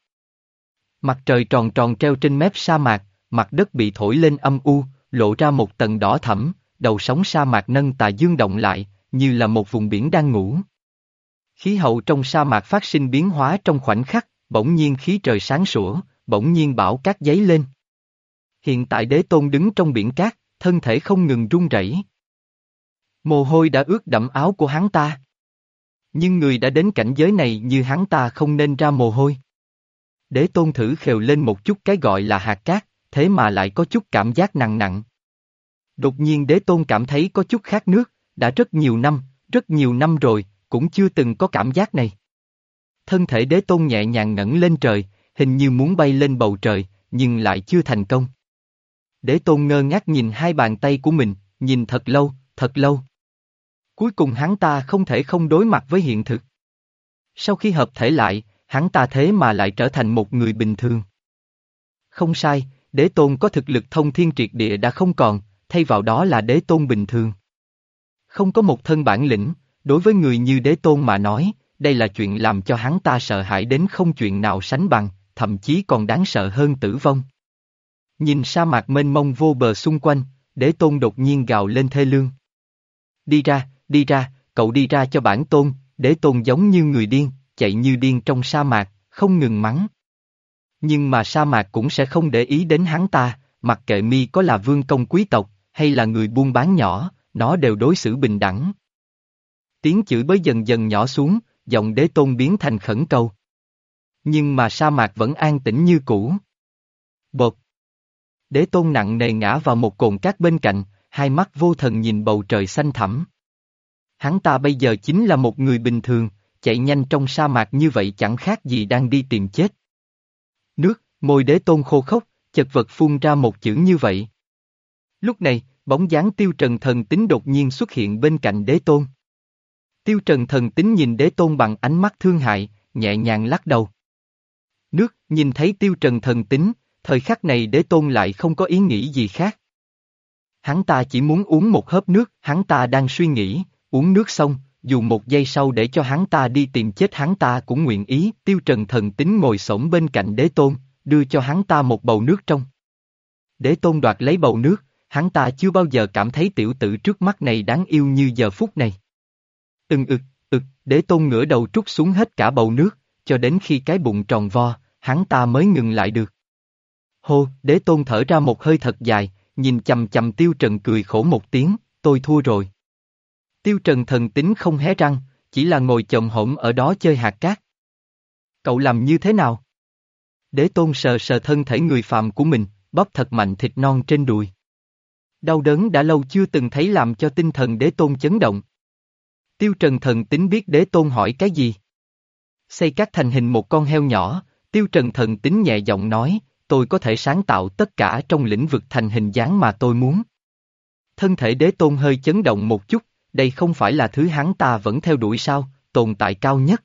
Mặt trời tròn tròn treo trên mép sa mạc, mặt đất bị thổi lên âm u, lộ ra một tầng đỏ thẫm, đầu sóng sa mạc nâng tà dương động lại, như là một vùng biển đang ngủ. Khí hậu trong sa mạc phát sinh biến hóa trong khoảnh khắc, bỗng nhiên khí trời sáng sủa, bỗng nhiên bão cát giấy lên. Hiện tại đế tôn đứng trong biển cát, thân thể không ngừng run rẩy. Mồ hôi đã ướt đẫm áo của hắn ta. Nhưng người đã đến cảnh giới này như hắn ta không nên ra mồ hôi. Đế tôn thử khều lên một chút cái gọi là hạt cát, thế mà lại có chút cảm giác nặng nặng. Đột nhiên đế tôn cảm thấy có chút khát nước, đã rất nhiều năm, rất nhiều năm rồi, cũng chưa từng có cảm giác này. Thân thể đế tôn nhẹ nhàng ngẩng lên trời, hình như muốn bay lên bầu trời, nhưng lại chưa thành công. Đế tôn ngơ ngác nhìn hai bàn tay của mình, nhìn thật lâu, thật lâu. Cuối cùng hắn ta không thể không đối mặt với hiện thực. Sau khi hợp thể lại, hắn ta thế mà lại trở thành một người bình thường. Không sai, đế tôn có thực lực thông thiên triệt địa đã không còn, thay vào đó là đế tôn bình thường. Không có một thân bản lĩnh, đối với người như đế tôn mà nói, đây là chuyện làm cho hắn ta sợ hãi đến không chuyện nào sánh bằng, thậm chí còn đáng sợ hơn tử vong. Nhìn sa mạc mênh mông vô bờ xung quanh, đế tôn đột nhiên gào lên thê lương. Đi ra, đi ra, cậu đi ra cho bản tôn, đế tôn giống như người điên, chạy như điên trong sa mạc, không ngừng mắng. Nhưng mà sa mạc cũng sẽ không để ý đến hắn ta, mặc kệ mi có là vương công quý tộc, hay là người buôn bán nhỏ, nó đều đối xử bình đẳng. Tiếng chửi bới dần dần nhỏ xuống, giọng đế tôn biến thành khẩn cầu. Nhưng mà sa mạc vẫn an tĩnh như cũ. Bột. Đế tôn nặng nề ngã vào một cồn cát bên cạnh, hai mắt vô thần nhìn bầu trời xanh thẳm. Hắn ta bây giờ chính là một người bình thường, chạy nhanh trong sa mạc như vậy chẳng khác gì đang đi tìm chết. Nước, môi đế tôn khô khốc, chật vật phun ra một chữ như vậy. Lúc này, bóng dáng tiêu trần thần tính đột nhiên xuất hiện bên cạnh đế tôn. Tiêu trần thần tính nhìn đế tôn bằng ánh mắt thương hại, nhẹ nhàng lắc đầu. Nước, nhìn thấy tiêu trần thần tính, thời khắc này đế tôn lại không có ý nghĩ gì khác. Hắn ta chỉ muốn uống một hớp nước, hắn ta đang suy nghĩ, uống nước xong, dù một giây sau để cho hắn ta đi tìm chết hắn ta cũng nguyện ý, tiêu trần thần tính ngồi xổm bên cạnh đế tôn, đưa cho hắn ta một bầu nước trong. Đế tôn đoạt lấy bầu nước, hắn ta chưa bao giờ cảm thấy tiểu tử trước mắt này đáng yêu như giờ phút này. từng ực, ực, đế tôn ngửa đầu trút xuống hết cả bầu nước, cho đến khi cái bụng tròn vo, hắn ta mới ngừng lại được. Hô, đế tôn thở ra một hơi thật dài, nhìn chầm chầm tiêu trần cười khổ một tiếng, tôi thua rồi. Tiêu trần thần tính không hé răng, chỉ là ngồi chồng hổm ở đó chơi hạt cát. Cậu làm như thế nào? Đế tôn sờ sờ thân thể người phàm của mình, bóp thật mạnh thịt non trên đùi. Đau đớn đã lâu chưa từng thấy làm cho tinh thần đế tôn chấn động. Tiêu Trần thần tính biết đế tôn hỏi cái gì? Xây cắt thành hình một con heo nhỏ, Tiêu Trần thần tính nhẹ giọng nói, tôi có thể sáng tạo tất cả trong lĩnh vực thành hình dáng mà tôi muốn. Thân thể đế tôn hơi chấn động một chút, đây không phải là thứ hắn ta vẫn theo đuổi sao, tồn tại cao nhất.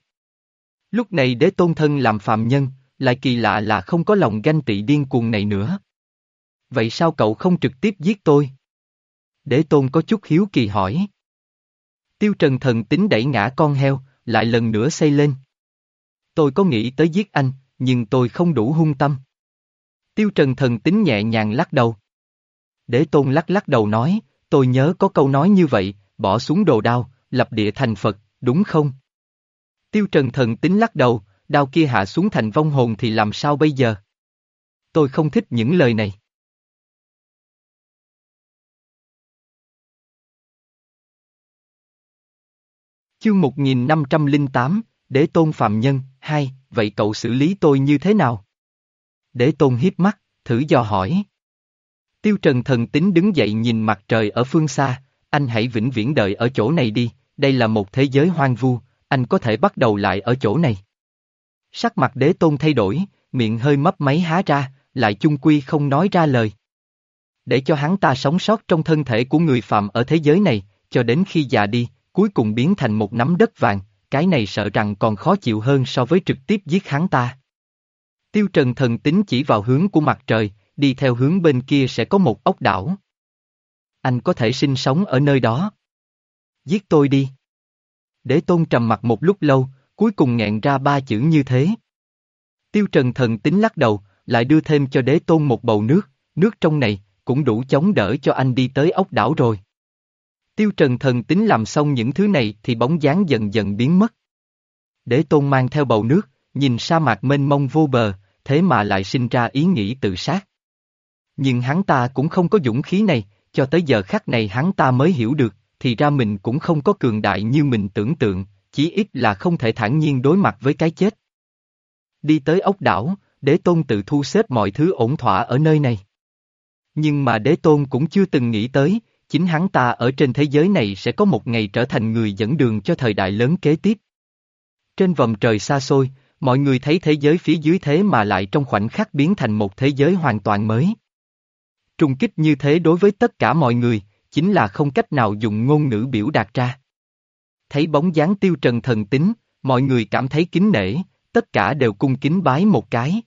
Lúc này đế tôn thân làm phàm nhân, lại kỳ lạ là không có lòng ganh tị điên cuồng này nữa. Vậy sao cậu không trực tiếp giết tôi? Đế tôn có chút hiếu kỳ hỏi. Tiêu trần thần tính đẩy ngã con heo, lại lần nữa xây lên. Tôi có nghĩ tới giết anh, nhưng tôi không đủ hung tâm. Tiêu trần thần tính nhẹ nhàng lắc đầu. Đế tôn lắc lắc đầu nói, tôi nhớ có câu nói như vậy, bỏ xuống đồ đao, lập địa thành Phật, đúng không? Tiêu trần thần tính lắc đầu, đao kia hạ xuống thành vong hồn thì làm sao bây giờ? Tôi không thích những lời này. Chương 1508, Đế Tôn Phạm Nhân, 2, vậy cậu xử lý tôi như thế nào? Đế Tôn hiếp mắt, thử dò hỏi. Tiêu Trần thần tính đứng dậy nhìn mặt trời ở phương xa, anh hãy vĩnh viễn đợi ở chỗ này đi, đây là một thế giới hoang vu, anh có thể bắt đầu lại ở chỗ này. Sắc mặt đế tôn thay đổi, miệng hơi mấp máy há ra, lại chung quy không nói ra lời. Để cho hắn ta sống sót trong thân thể của người phạm ở thế giới này, cho đến khi già đi, cuối cùng biến thành một nắm đất vàng, cái này sợ rằng còn khó chịu hơn so với trực tiếp giết hắn ta. Tiêu Trần thần tính chỉ vào hướng của mặt trời, đi theo hướng bên kia sẽ có một ốc đảo. Anh có thể sinh sống ở nơi đó. Giết tôi đi. Đế tôn trầm mặt một lúc lâu, cuối cùng nghẹn ra ba chữ như thế. Tiêu Trần thần tính lắc đầu, lại đưa thêm cho đế tôn một bầu nước, nước trong này, cũng đủ chống đỡ cho anh đi tới ốc đảo rồi. Tiêu Trần thần tính làm xong những thứ này thì bóng dáng dần dần biến mất. Đế tôn mang theo bầu nước, nhìn sa mạc mênh mông vô bờ, thế mà lại sinh ra ý nghĩ tự sát. Nhưng hắn ta cũng không có dũng khí này, cho tới giờ khắc này hắn ta mới hiểu được, thì ra mình cũng không có cường đại như mình tưởng tượng, chỉ ít là không thể thản nhiên đối mặt với cái chết. Đi tới ốc đảo, đế tôn tự thu xếp mọi thứ ổn thỏa ở nơi này. Nhưng mà đế tôn cũng chưa từng nghĩ tới, chính hắn ta ở trên thế giới này sẽ có một ngày trở thành người dẫn đường cho thời đại lớn kế tiếp. Trên vòng trời xa xôi, mọi người thấy thế giới phía dưới thế mà lại trong khoảnh khắc biến thành một thế giới hoàn toàn mới. Trùng kích như thế đối với tất cả mọi người, chính là không cách nào dùng ngôn ngữ biểu đạt ra. Thấy bóng dáng tiêu trần thần tính, mọi người cảm thấy kính nể, tất cả đều cung kính bái một cái.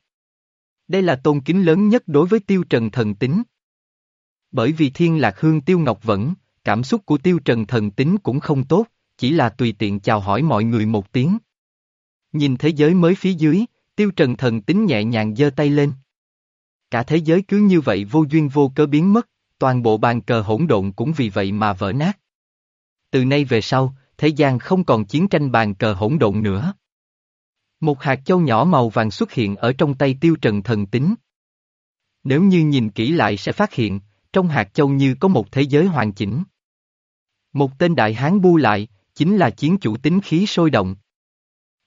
Đây là tôn kính lớn nhất đối với tiêu trần thần tính. Bởi vì thiên lạc hương tiêu ngọc vẫn, cảm xúc của tiêu trần thần tính cũng không tốt, chỉ là tùy tiện chào hỏi mọi người một tiếng. Nhìn thế giới mới phía dưới, tiêu trần thần tính nhẹ nhàng giơ tay lên. Cả thế giới cứ như vậy vô duyên vô cớ biến mất, toàn bộ bàn cờ hỗn độn cũng vì vậy mà vỡ nát. Từ nay về sau, thế gian không còn chiến tranh bàn cờ hỗn độn nữa. Một hạt châu nhỏ màu vàng xuất hiện ở trong tay tiêu trần thần tính. Nếu như nhìn kỹ lại sẽ phát hiện, trong hạt châu như có một thế giới hoàn chỉnh. Một tên đại hán bu lại, chính là chiến chủ tính khí sôi động.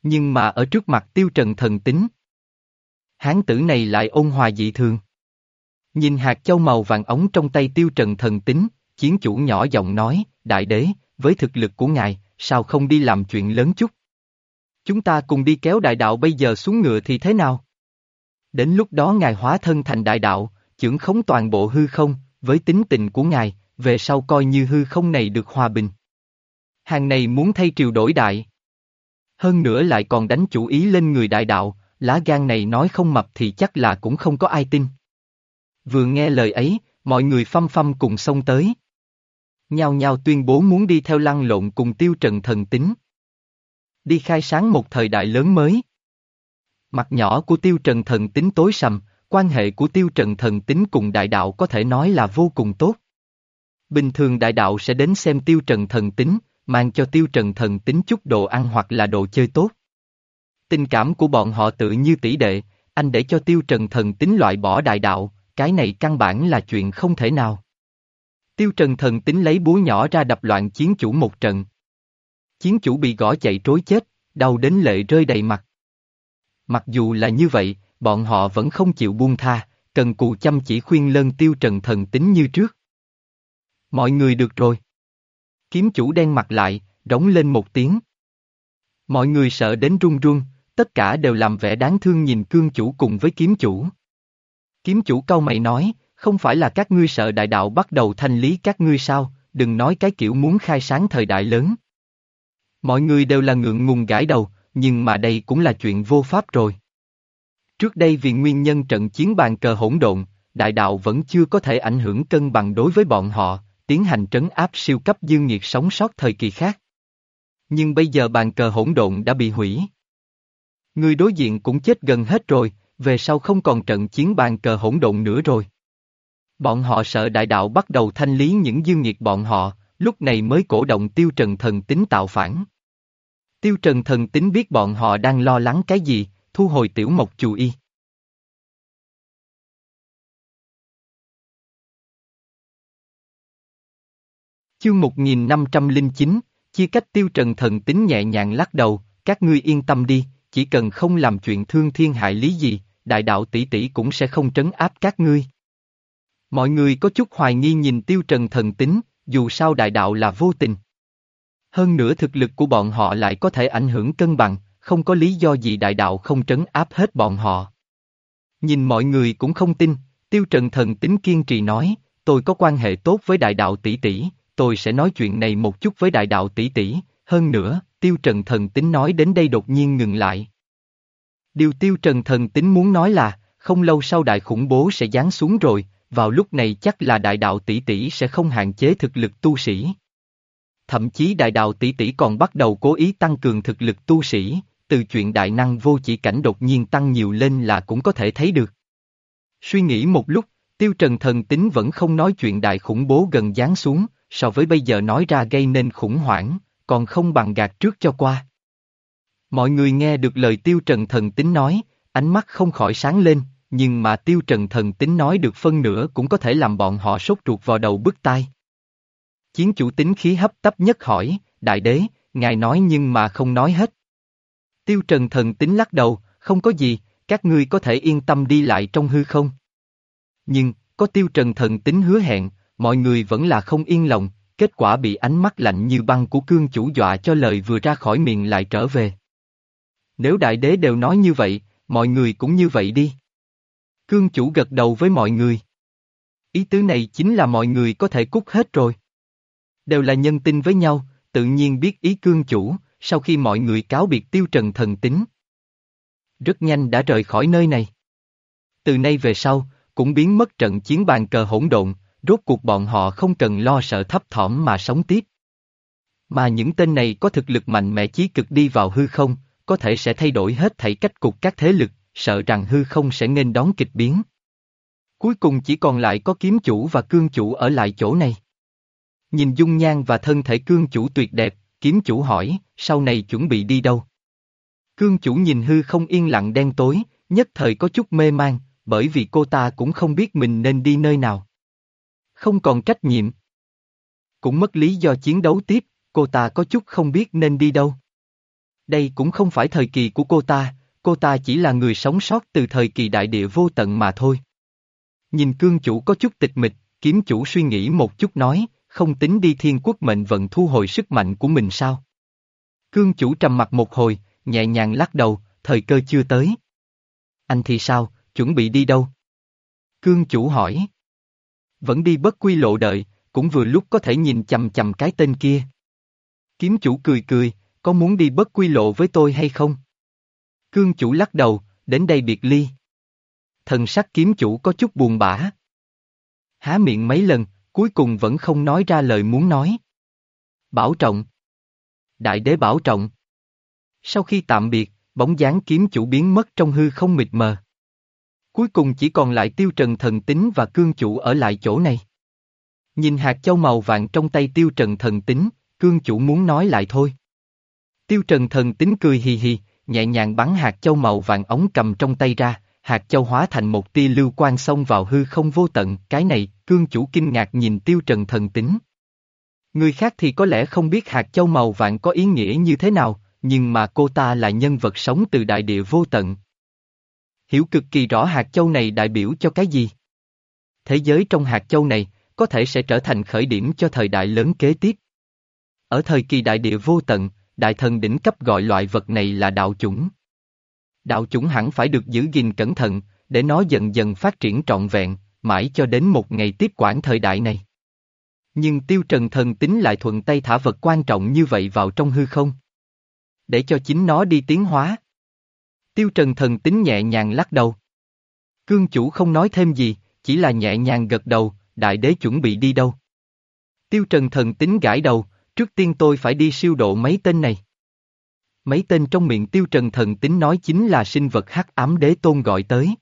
Nhưng mà ở trước mặt tiêu trần thần tính. Hán tử này lại ôn hòa dị thường. Nhìn hạt châu màu vàng ống trong tay tiêu trần thần tính, chiến chủ nhỏ giọng nói, đại đế, với thực lực của ngài, sao không đi làm chuyện lớn chút? Chúng ta cùng đi kéo đại đạo bây giờ xuống ngựa thì thế nào? Đến lúc đó ngài hóa thân thành đại đạo, trưởng khống toàn bộ hư không, với tính tình của ngài, về sau coi như hư không này được hòa bình. Hàng này muốn thay triều đổi đại. Hơn nữa lại còn đánh chủ ý lên người đại đạo, lá gan này nói không mập thì chắc là cũng không có ai tin. Vừa nghe lời ấy, mọi người phăm phăm cùng xông tới. Nhao nhao tuyên bố muốn đi theo lăng lộn cùng tiêu trần thần tính. Đi khai sáng một thời đại lớn mới. Mặt nhỏ của tiêu trần thần tính tối sầm, quan hệ của tiêu trần thần tính cùng đại đạo có thể nói là vô cùng tốt. Bình thường đại đạo sẽ đến xem tiêu trần thần tính, mang cho tiêu trần thần tính chút đồ ăn hoặc là đồ chơi tốt. Tình cảm của bọn họ tự như tỷ đệ, anh để cho tiêu trần thần tính loại bỏ đại đạo, cái này căn bản là chuyện không thể nào. Tiêu trần thần tính lấy búa nhỏ ra đập loạn chiến chủ một trận. Chiến chủ bị gõ chạy trối chết, đau đến lệ rơi đầy mặt. Mặc dù là như vậy, bọn họ vẫn không chịu buông tha, cần cù chăm chỉ khuyên lân tiêu trần thần tính như trước. Mọi người được rồi. Kiếm chủ đen mặt lại, rống lên một tiếng. Mọi người sợ đến run run, tất cả đều làm vẻ đáng thương nhìn cương chủ cùng với kiếm chủ. Kiếm chủ câu mày nói, không phải là các ngươi sợ đại đạo bắt đầu thanh lý các ngươi sao, đừng nói cái kiểu muốn khai sáng thời đại lớn. Mọi người đều là ngượng ngùng gãi đầu, nhưng mà đây cũng là chuyện vô pháp rồi. Trước đây vì nguyên nhân trận chiến bàn cờ hỗn độn, đại đạo vẫn chưa có thể ảnh hưởng cân bằng đối với bọn họ, tiến hành trấn áp siêu cấp dương nhiệt sống sót thời kỳ khác. Nhưng bây giờ bàn cờ hỗn độn đã bị hủy. Người đối diện cũng chết gần hết rồi, về sau không còn trận chiến bàn cờ hỗn độn nữa rồi. Bọn họ sợ đại đạo bắt đầu thanh lý những dương nhiệt bọn họ, lúc này mới cổ động tiêu trần thần tính tạo phản. Tiêu trần thần tính biết bọn họ đang lo lắng cái gì, thu hồi tiểu mộc chù y. Chương 1509, chia cách tiêu trần thần tính nhẹ nhàng lắc đầu, các ngươi yên tâm đi, chỉ cần không làm chuyện thương thiên hại lý gì, đại đạo tỷ tỷ cũng sẽ không trấn áp các ngươi. Mọi người có chút hoài nghi nhìn tiêu trần thần tính, dù sao đại đạo là vô tình. Hơn nữa thực lực của bọn họ lại có thể ảnh hưởng cân bằng, không có lý do gì đại đạo không trấn áp hết bọn họ. Nhìn mọi người cũng không tin, tiêu trần thần tính kiên trì nói, tôi có quan hệ tốt với đại đạo tỷ tỷ, tôi sẽ nói chuyện này một chút với đại đạo tỷ tỷ, hơn nữa, tiêu trần thần tính nói đến đây đột nhiên ngừng lại. Điều tiêu trần thần tính muốn nói là, không lâu sau đại khủng bố sẽ giáng xuống rồi, vào lúc này chắc là đại đạo tỷ tỷ sẽ không hạn chế thực lực tu sĩ. Thậm chí đại đạo tỷ tỷ còn bắt đầu cố ý tăng cường thực lực tu sĩ, từ chuyện đại năng vô chỉ cảnh đột nhiên tăng nhiều lên là cũng có thể thấy được. Suy nghĩ một lúc, tiêu trần thần tính vẫn không nói chuyện đại khủng bố gần giáng xuống, so với bây giờ nói ra gây nên khủng hoảng, còn không bằng gạt trước cho qua. Mọi người nghe được lời tiêu trần thần tính nói, ánh mắt không khỏi sáng lên, nhưng mà tiêu trần thần tính nói được phân nửa cũng có thể làm bọn họ sốt ruột vào đầu bức tai. Chiến chủ tính khí hấp tấp nhất hỏi, đại đế, ngài nói nhưng mà không nói hết. Tiêu trần thần tính lắc đầu, không có gì, các ngươi có thể yên tâm đi lại trong hư không. Nhưng, có tiêu trần thần tính hứa hẹn, mọi người vẫn là không yên lòng, kết quả bị ánh mắt lạnh như băng của cương chủ dọa cho lời vừa ra khỏi miệng lại trở về. Nếu đại đế đều nói như vậy, mọi người cũng như vậy đi. Cương chủ gật đầu với mọi người. Ý tứ này chính là mọi người có thể cút hết rồi. Đều là nhân tin với nhau, tự nhiên biết ý cương chủ, sau khi mọi người cáo biệt tiêu trần thần tính. Rất nhanh đã rời khỏi nơi này. Từ nay về sau, cũng biến mất trận chiến bàn cờ hỗn độn, rốt cuộc bọn họ không cần lo sợ thấp thỏm mà sống tiếp. Mà những tên này có thực lực mạnh mẽ chí cực đi vào hư không, có thể sẽ thay đổi hết thảy cách cục các thế lực, sợ rằng hư không sẽ nên đón kịch biến. Cuối cùng chỉ còn lại có kiếm chủ và cương chủ ở lại chỗ này. Nhìn dung nhan và thân thể cương chủ tuyệt đẹp, kiếm chủ hỏi, sau này chuẩn bị đi đâu? Cương chủ nhìn hư không yên lặng đen tối, nhất thời có chút mê mang, bởi vì cô ta cũng không biết mình nên đi nơi nào. Không còn trách nhiệm. Cũng mất lý do chiến đấu tiếp, cô ta có chút không biết nên đi đâu. Đây cũng không phải thời kỳ của cô ta, cô ta chỉ là người sống sót từ thời kỳ đại địa vô tận mà thôi. Nhìn cương chủ có chút tịch mịch, kiếm chủ suy nghĩ một chút nói, không tính đi thiên quốc mệnh vận thu hồi sức mạnh của mình sao? Cương chủ trầm mặt một hồi, nhẹ nhàng lắc đầu, thời cơ chưa tới. Anh thì sao, chuẩn bị đi đâu? Cương chủ hỏi. Vẫn đi bất quy lộ đợi, cũng vừa lúc có thể nhìn chầm chầm cái tên kia. Kiếm chủ cười cười, có muốn đi bất quy lộ với tôi hay không? Cương chủ lắc đầu, đến đây biệt ly. Thần sắc kiếm chủ có chút buồn bã. Há miệng mấy lần, cuối cùng vẫn không nói ra lời muốn nói. Bảo trọng. Đại đế bảo trọng. Sau khi tạm biệt, bóng dáng kiếm chủ biến mất trong hư không mịt mờ. Cuối cùng chỉ còn lại tiêu trần thần tính và cương chủ ở lại chỗ này. Nhìn hạt châu màu vàng trong tay tiêu trần thần tính, cương chủ muốn nói lại thôi. Tiêu trần thần tính cười hì hì, nhẹ nhàng bắn hạt châu màu vàng ống cầm trong tay ra, hạt châu hóa thành một tia lưu quang xông vào hư không vô tận, cái này, cương chủ kinh ngạc nhìn tiêu trần thần tính. Người khác thì có lẽ không biết hạt châu màu vàng có ý nghĩa như thế nào, nhưng mà cô ta là nhân vật sống từ đại địa vô tận. Hiểu cực kỳ rõ hạt châu này đại biểu cho cái gì. Thế giới trong hạt châu này, có thể sẽ trở thành khởi điểm cho thời đại lớn kế tiếp. Ở thời kỳ đại địa vô tận, đại thần đỉnh cấp gọi loại vật này là đạo chủng. Đạo chủng hẳn phải được giữ gìn cẩn thận, để nó dần dần phát triển trọn vẹn, mãi cho đến một ngày tiếp quản thời đại này. Nhưng tiêu trần thần tính lại thuận tay thả vật quan trọng như vậy vào trong hư không. Để cho chính nó đi tiến hóa. Tiêu trần thần tính nhẹ nhàng lắc đầu. Cương chủ không nói thêm gì, chỉ là nhẹ nhàng gật đầu, đại đế chuẩn bị đi đâu. Tiêu trần thần tính gãi đầu, trước tiên tôi phải đi siêu độ mấy tên này. Mấy tên trong miệng tiêu trần thần tính nói chính là sinh vật hắc ám đế tôn gọi tới.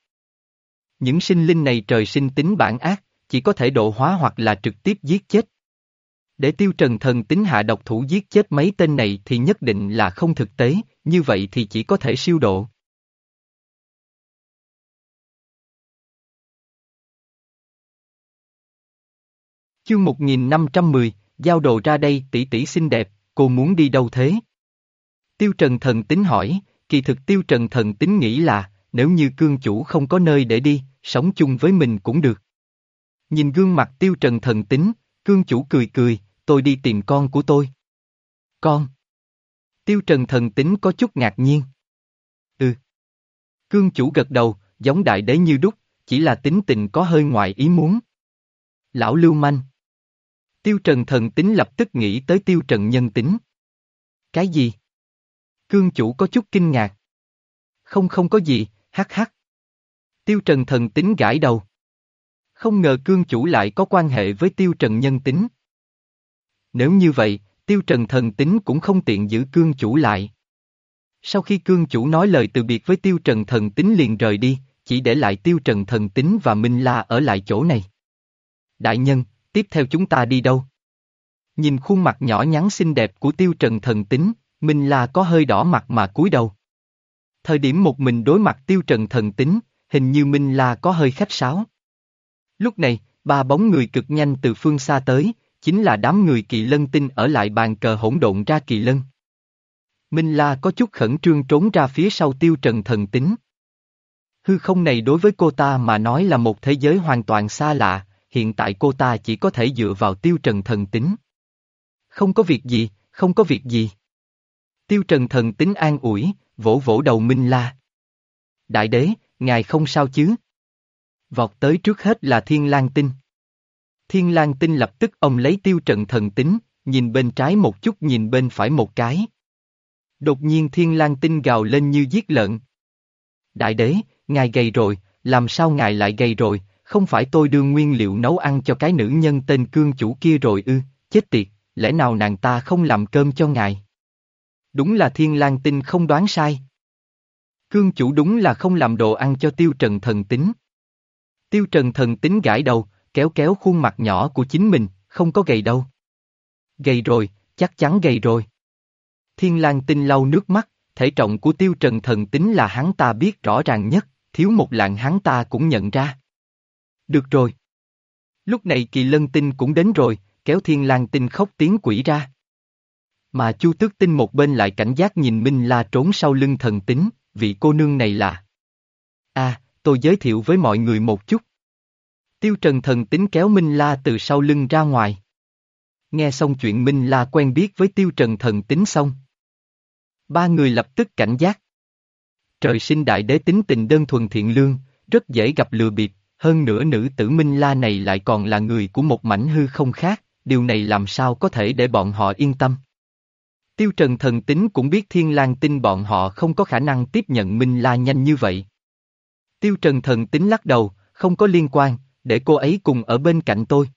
Những sinh linh này trời sinh tính bản ác, chỉ có thể độ hóa hoặc là trực tiếp giết chết. Để tiêu trần thần tính hạ độc thủ giết chết mấy tên này thì nhất định là không thực tế, như vậy thì chỉ có thể siêu độ. Chương 1510, giao đồ ra đây tỷ tỷ xinh đẹp, cô muốn đi đâu thế? Tiêu Trần Thần tính hỏi, kỳ thực Tiêu Trần Thần tính nghĩ là, nếu như cương chủ không có nơi để đi, sống chung với mình cũng được. Nhìn gương mặt Tiêu Trần Thần tính, cương chủ cười cười, tôi đi tìm con của tôi. Con. Tiêu Trần Thần tính có chút ngạc nhiên. Ừ. Cương chủ gật đầu, giống đại đế như đúc, chỉ là tính tình có hơi ngoài ý muốn. Lão Lưu Manh. Tiêu Trần thần tính lập tức nghĩ tới Tiêu Trần nhân tính. Cái gì? Cương chủ có chút kinh ngạc. Không không có gì, hắc hắc. Tiêu Trần thần tính gãi đầu. Không ngờ cương chủ lại có quan hệ với Tiêu Trần nhân tính. Nếu như vậy, Tiêu Trần thần tính cũng không tiện giữ cương chủ lại. Sau khi cương chủ nói lời từ biệt với Tiêu Trần thần tính liền rời đi, chỉ để lại Tiêu Trần thần tính và Minh La ở lại chỗ này. Đại nhân, tiếp theo chúng ta đi đâu? Nhìn khuôn mặt nhỏ nhắn xinh đẹp của tiêu trần thần tính, Minh La có hơi đỏ mặt mà cúi đầu. Thời điểm một mình đối mặt tiêu trần thần tính, hình như Minh La có hơi khách sáo. Lúc này, ba bóng người cực nhanh từ phương xa tới, chính là đám người kỳ lân tinh ở lại bàn cờ hỗn độn ra kỳ lân. Minh La có chút khẩn trương trốn ra phía sau tiêu trần thần tính. Hư không này đối với cô ta mà nói là một thế giới hoàn toàn xa lạ, hiện tại cô ta chỉ có thể dựa vào tiêu trần thần tính. Không có việc gì, không có việc gì. Tiêu trần thần tính an ủi, vỗ vỗ đầu Minh La. Đại đế, ngài không sao chứ? Vọt tới trước hết là Thiên lang Tinh. Thiên lang Tinh lập tức ông lấy tiêu trần thần tính, nhìn bên trái một chút nhìn bên phải một cái. Đột nhiên Thiên lang Tinh gào lên như giết lợn. Đại đế, ngài gầy rồi, làm sao ngài lại gầy rồi, không phải tôi đưa nguyên liệu nấu ăn cho cái nữ nhân tên cương chủ kia rồi ư, chết tiệt, lẽ nào nàng ta không làm cơm cho ngài? Đúng là thiên lang tinh không đoán sai. Cương chủ đúng là không làm đồ ăn cho tiêu trần thần tính. Tiêu trần thần tính gãi đầu, kéo kéo khuôn mặt nhỏ của chính mình, không có gầy đâu. Gầy rồi, chắc chắn gầy rồi. Thiên lang tinh lau nước mắt, thể trọng của tiêu trần thần tính là hắn ta biết rõ ràng nhất, thiếu một lạng hắn ta cũng nhận ra. Được rồi. Lúc này kỳ lân tinh cũng đến rồi, kéo thiên lang tinh khóc tiếng quỷ ra. Mà chu tước tinh một bên lại cảnh giác nhìn Minh La trốn sau lưng thần tính, vị cô nương này là... À, tôi giới thiệu với mọi người một chút. Tiêu trần thần tính kéo Minh La từ sau lưng ra ngoài. Nghe xong chuyện Minh La quen biết với tiêu trần thần tính xong. Ba người lập tức cảnh giác. Trời sinh đại đế tính tình đơn thuần thiện lương, rất dễ gặp lừa bịp, hơn nữa nữ tử Minh La này lại còn là người của một mảnh hư không khác, điều này làm sao có thể để bọn họ yên tâm. Tiêu Trần thần tính cũng biết Thiên lang tin bọn họ không có khả năng tiếp nhận Minh La nhanh như vậy. Tiêu Trần thần tính lắc đầu, không có liên quan, để cô ấy cùng ở bên cạnh tôi.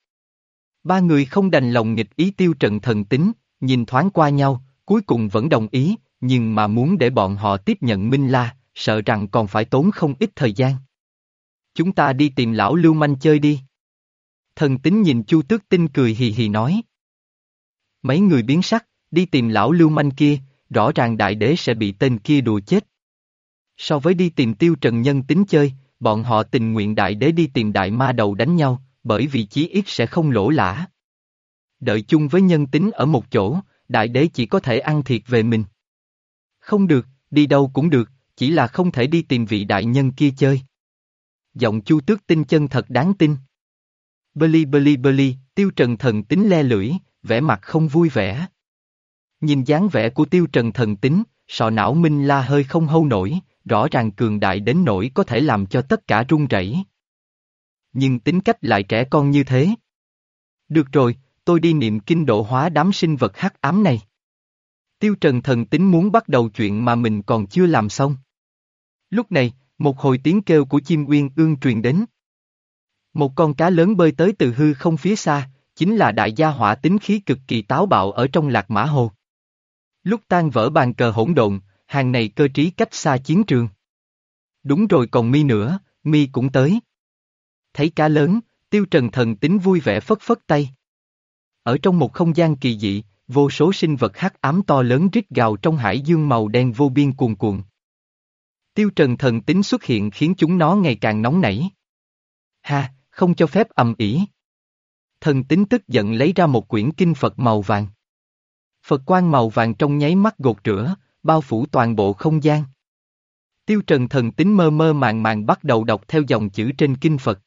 Ba người không đành lòng nghịch ý Tiêu Trần thần tính, nhìn thoáng qua nhau, cuối cùng vẫn đồng ý, nhưng mà muốn để bọn họ tiếp nhận Minh La, sợ rằng còn phải tốn không ít thời gian. Chúng ta đi tìm lão lưu manh chơi đi. Thần tính nhìn Chu Tước Tinh cười hì hì nói. Mấy người biến sắc, đi tìm lão lưu manh kia, rõ ràng đại đế sẽ bị tên kia đùa chết. So với đi tìm tiêu trần nhân tính chơi, bọn họ tình nguyện đại đế đi tìm đại ma đầu đánh nhau, bởi vì chí ít sẽ không lỗ lã. Đợi chung với nhân tính ở một chỗ, đại đế chỉ có thể ăn thiệt về mình. Không được, đi đâu cũng được, chỉ là không thể đi tìm vị đại nhân kia chơi giọng chu tước tinh chân thật đáng tin. Beli beli beli, tiêu trần thần tính le lưỡi, vẻ mặt không vui vẻ. Nhìn dáng vẻ của tiêu trần thần tính, sọ não minh la hơi không hâu nổi, rõ ràng cường đại đến nỗi có thể làm cho tất cả run rẩy. Nhưng tính cách lại trẻ con như thế. Được rồi, tôi đi niệm kinh độ hóa đám sinh vật hắc ám này. Tiêu Trần thần tính muốn bắt đầu chuyện mà mình còn chưa làm xong. Lúc này, một hồi tiếng kêu của chim uyên ương truyền đến. Một con cá lớn bơi tới từ hư không phía xa, chính là đại gia hỏa tính khí cực kỳ táo bạo ở trong lạc mã hồ. Lúc tan vỡ bàn cờ hỗn độn, hàng này cơ trí cách xa chiến trường. Đúng rồi còn mi nữa, mi cũng tới. Thấy cá lớn, tiêu trần thần tính vui vẻ phất phất tay. Ở trong một không gian kỳ dị, vô số sinh vật hắc ám to lớn rít gào trong hải dương màu đen vô biên cuồn cuộn. Tiêu trần thần tính xuất hiện khiến chúng nó ngày càng nóng nảy. Ha, không cho phép ầm ĩ. Thần tính tức giận lấy ra một quyển kinh Phật màu vàng. Phật quan màu vàng trong nháy mắt gột rửa, bao phủ toàn bộ không gian. Tiêu trần thần tính mơ mơ màng màng bắt đầu đọc theo dòng chữ trên kinh Phật.